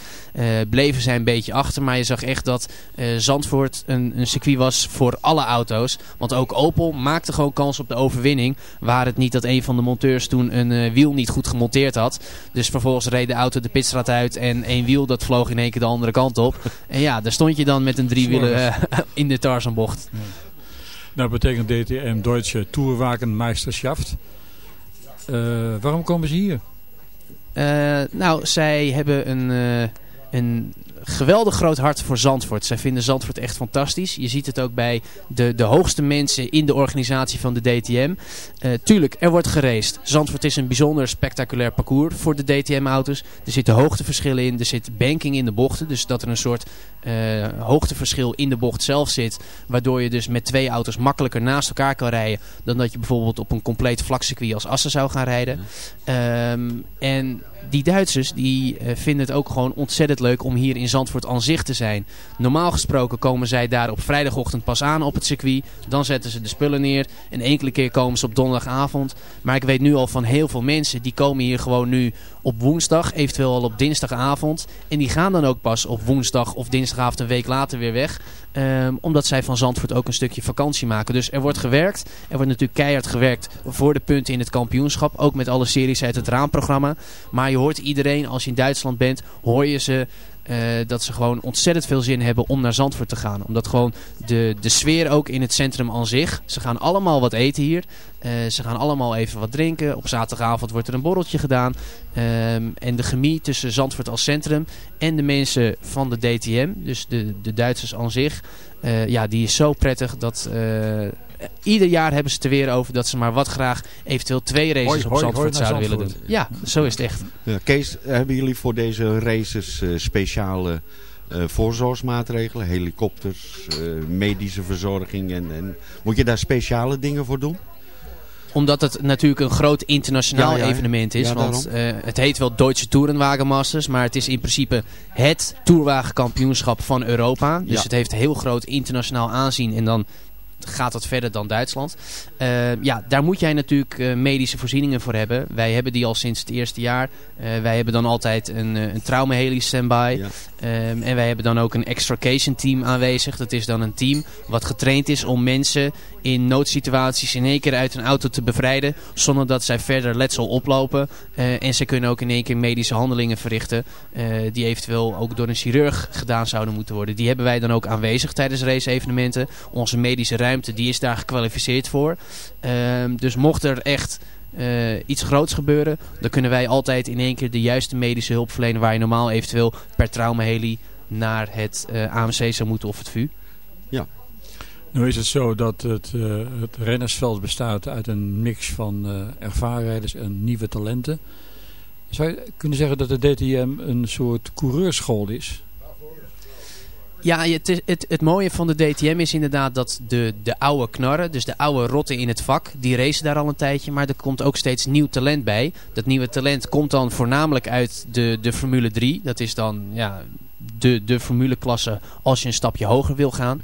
bleven zij een beetje achter. Maar je zag echt dat eh, Zandvoort een, een circuit was voor alle auto's. Want ook Opel maakte gewoon kans op de overwinning. Waar het niet dat een van de monteurs toen een eh, wiel niet goed gemonteerd had. Dus vervolgens reed de auto de pitstraat uit en één wiel dat vloog in één keer de andere kant op. (laughs) En ja, daar stond je dan met een driewielen eh, (laughs) in de Tarzanbocht. Nou betekent DTM Deutsche Tourwagenmeisterschaft. Waarom komen ze hier? Nou, zij hebben een, een geweldig groot hart voor Zandvoort. Zij vinden Zandvoort echt fantastisch. Je ziet het ook bij de, de hoogste mensen in de organisatie van de DTM. Eh, tuurlijk, er wordt geraced. Zandvoort is een bijzonder spectaculair parcours voor de DTM-auto's. Er zitten hoogteverschillen in, er zit banking in de bochten. Dus dat er een soort eh, hoogteverschil in de bocht zelf zit. Waardoor je dus met twee auto's makkelijker naast elkaar kan rijden. Dan dat je bijvoorbeeld op een compleet vlakcircuit als Assen zou gaan rijden. Ehm, en die Duitsers die eh, vinden het ook gewoon ontzettend leuk om hier in Zandvoort aan zich te zijn. Normaal gesproken komen zij daar op vrijdagochtend pas aan op het circuit. Dan zetten ze de spullen neer. En enkele keer komen ze op donderdagavond. Maar ik weet nu al van heel veel mensen die komen hier gewoon nu op woensdag, eventueel al op dinsdagavond. En die gaan dan ook pas op woensdag of dinsdagavond een week later weer weg. Ehm, omdat zij van Zandvoort ook een stukje vakantie maken. Dus er wordt gewerkt. Er wordt natuurlijk keihard gewerkt voor de punten in het kampioenschap. Ook met alle series uit het raamprogramma. Maar je hoort iedereen, als je in Duitsland bent, hoor je ze dat ze gewoon ontzettend veel zin hebben om naar Zandvoort te gaan. Omdat gewoon de, de sfeer ook in het centrum aan zich. Ze gaan allemaal wat eten hier. Eh, ze gaan allemaal even wat drinken. Op zaterdagavond wordt er een borreltje gedaan. Ehm, en de chemie tussen Zandvoort als centrum en de mensen van de DTM, dus de, de Duitsers aan zich, eh, ja, die is zo prettig dat eh, ieder jaar hebben ze het er weer over dat ze maar wat graag eventueel twee races Hoi, op hoi, Zandvoort hoi zouden willen doen. Ja, zo is het echt. Ja, Kees, hebben jullie voor deze races eh, speciale eh, voorzorgsmaatregelen, helikopters, eh, medische verzorging. En, en moet je daar speciale dingen voor doen? Omdat het natuurlijk een groot internationaal Ja, ja. evenement is. Ja, want eh, het heet wel Deutsche Tourenwagenmasters. Maar het is in principe het toerwagenkampioenschap van Europa. Dus Ja. het heeft heel groot internationaal aanzien. En dan gaat dat verder dan Duitsland. Eh, ja, daar moet jij natuurlijk eh, medische voorzieningen voor hebben. Wij hebben die al sinds het eerste jaar. Eh, wij hebben dan altijd een, een traumaheli standby. Ehm, en wij hebben dan ook een extrication team aanwezig. Dat is dan een team wat getraind is om mensen in noodsituaties in één keer uit een auto te bevrijden. Zonder dat zij verder letsel oplopen. Eh, en ze kunnen ook in één keer medische handelingen verrichten. eh, die eventueel ook door een chirurg gedaan zouden moeten worden. Die hebben wij dan ook aanwezig tijdens race-evenementen. Onze medische ruimte die is daar gekwalificeerd voor. Ehm, dus mocht er echt eh, iets groots gebeuren, dan kunnen wij altijd in één keer de juiste medische hulp verlenen waar je normaal eventueel per traumaheli naar het eh, AMC zou moeten of het VU. Ja. Nu is het zo dat het, eh, het rennersveld bestaat uit een mix van eh ervaren rijders en nieuwe talenten. Zou je kunnen zeggen dat de DTM een soort coureursschool is? Ja, het, het, het mooie van de DTM is inderdaad dat de, de oude knarren, dus de oude rotten in het vak, die racen daar al een tijdje. Maar er komt ook steeds nieuw talent bij. Dat nieuwe talent komt dan voornamelijk uit de, de Formule 3. Dat is dan ja, de, de formuleklasse als je een stapje hoger wil gaan.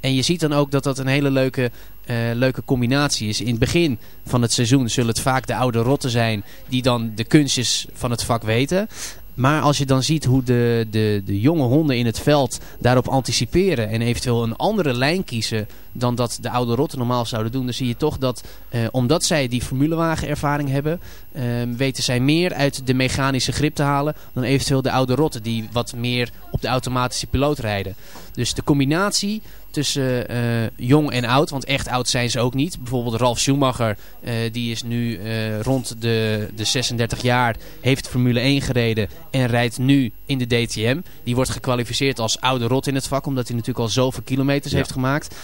En je ziet dan ook dat dat een hele leuke, eh, leuke combinatie is. In het begin van het seizoen zullen het vaak de oude rotten zijn die dan de kunstjes van het vak weten. Maar als je dan ziet hoe de, de, de jonge honden in het veld daarop anticiperen en eventueel een andere lijn kiezen dan dat de oude rotten normaal zouden doen, dan zie je toch dat, eh, omdat zij die formulewagenervaring hebben, eh, weten zij meer uit de mechanische grip te halen dan eventueel de oude rotten die wat meer op de automatische piloot rijden. Dus de combinatie tussen eh, jong en oud, want echt oud zijn ze ook niet. Bijvoorbeeld Ralf Schumacher, eh, die is nu eh, rond de, de 36 jaar, heeft Formule 1 gereden en rijdt nu in de DTM. Die wordt gekwalificeerd als oude rot in het vak, omdat hij natuurlijk al zoveel kilometers Ja. heeft gemaakt.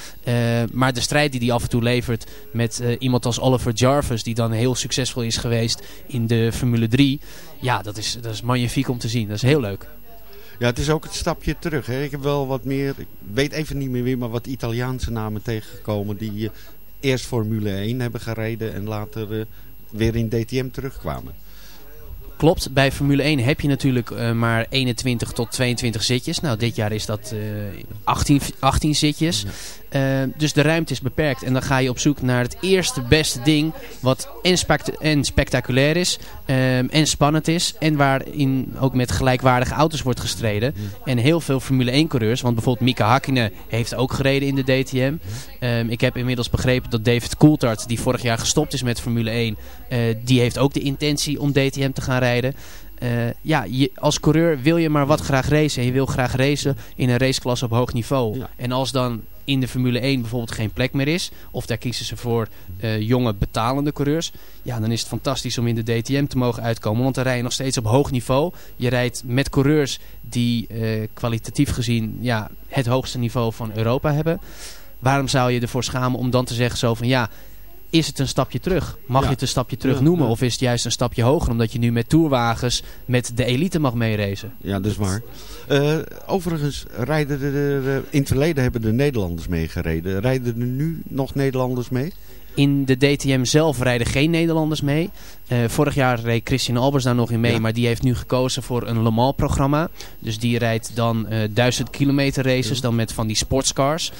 Maar de strijd die hij af en toe levert met iemand als Oliver Jarvis, die dan heel succesvol is geweest in de Formule 3. Ja, dat is, dat is magnifiek om te zien. Dat is heel leuk. Ja, het is ook het stapje terug. Hè. Ik heb wel wat meer, ik weet even niet meer wie, maar wat Italiaanse namen tegengekomen die eh, eerst Formule 1 hebben gereden en later eh, weer in DTM terugkwamen. Klopt, bij Formule 1 heb je natuurlijk eh, maar 21 tot 22 zitjes. Nou, dit jaar is dat eh 18, 18 zitjes. Eh, dus de ruimte is beperkt. En dan ga je op zoek naar het eerste beste ding wat en, spect- en spectaculair is ehm, en spannend is. En waarin ook met gelijkwaardige auto's wordt gestreden. En heel veel Formule 1 coureurs, want bijvoorbeeld Mika Hakkinen heeft ook gereden in de DTM. Ehm, ik heb inmiddels begrepen dat David Coulthard, die vorig jaar gestopt is met Formule 1, eh, die heeft ook de intentie om DTM te gaan rijden. Eh, ja, je, als coureur wil je maar wat graag racen. En je wil graag racen in een raceklasse op hoog niveau. En als dan in de Formule 1 bijvoorbeeld geen plek meer is. Of daar kiezen ze voor eh, jonge betalende coureurs. Ja, dan is het fantastisch om in de DTM te mogen uitkomen. Want dan rij je nog steeds op hoog niveau. Je rijdt met coureurs die eh, kwalitatief gezien ja, het hoogste niveau van Europa hebben. Waarom zou je ervoor schamen om dan te zeggen zo van ja... Is het een stapje terug? Mag Ja. je het een stapje terug Ja, noemen? ja. Of is het juist een stapje hoger? Omdat je nu met tourwagens met de elite mag meeracen. Ja, dat is waar. Eh, overigens, rijden er, in het verleden hebben de Nederlanders meegereden. Rijden er nu nog Nederlanders mee? In de DTM zelf rijden geen Nederlanders mee. Eh, vorig jaar reed Christian Albers daar nog in mee. Ja. Maar die heeft nu gekozen voor een Le Mans programma. Dus die rijdt dan eh 1000 kilometer races. Dan met van die sportscars.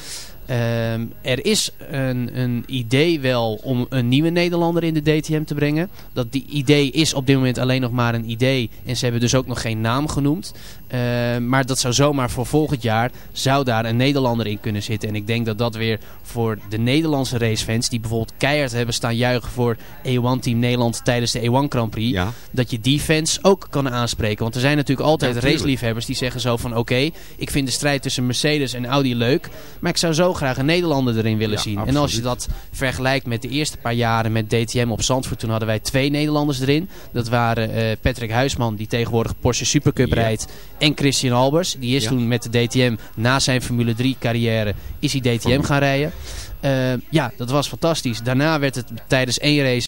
Ehm, er is een, een idee wel om een nieuwe Nederlander in de DTM te brengen. Dat die idee is op dit moment alleen nog maar een idee. En ze hebben dus ook nog geen naam genoemd. Ehm, maar dat zou zomaar voor volgend jaar zou daar een Nederlander in kunnen zitten. En ik denk dat dat weer voor de Nederlandse racefans die bijvoorbeeld keihard hebben staan juichen voor E1 Team Nederland tijdens de E1 Grand Prix. Dat je die fans ook kan aanspreken. Want er zijn natuurlijk altijd Ja, raceliefhebbers die zeggen zo van oké, ik vind de strijd tussen Mercedes en Audi leuk. Maar ik zou zo graag een Nederlander erin willen Ja, zien. En als je dat vergelijkt met de eerste paar jaren met DTM op Zandvoort, toen hadden wij twee Nederlanders erin. Dat waren eh, Patrick Huisman, die tegenwoordig Porsche Supercup Ja. rijdt. En Christian Albers. Die is Ja. toen met de DTM, na zijn Formule 3 carrière, is hij DTM gaan rijden. Eh, ja, dat was fantastisch. Daarna werd het tijdens één race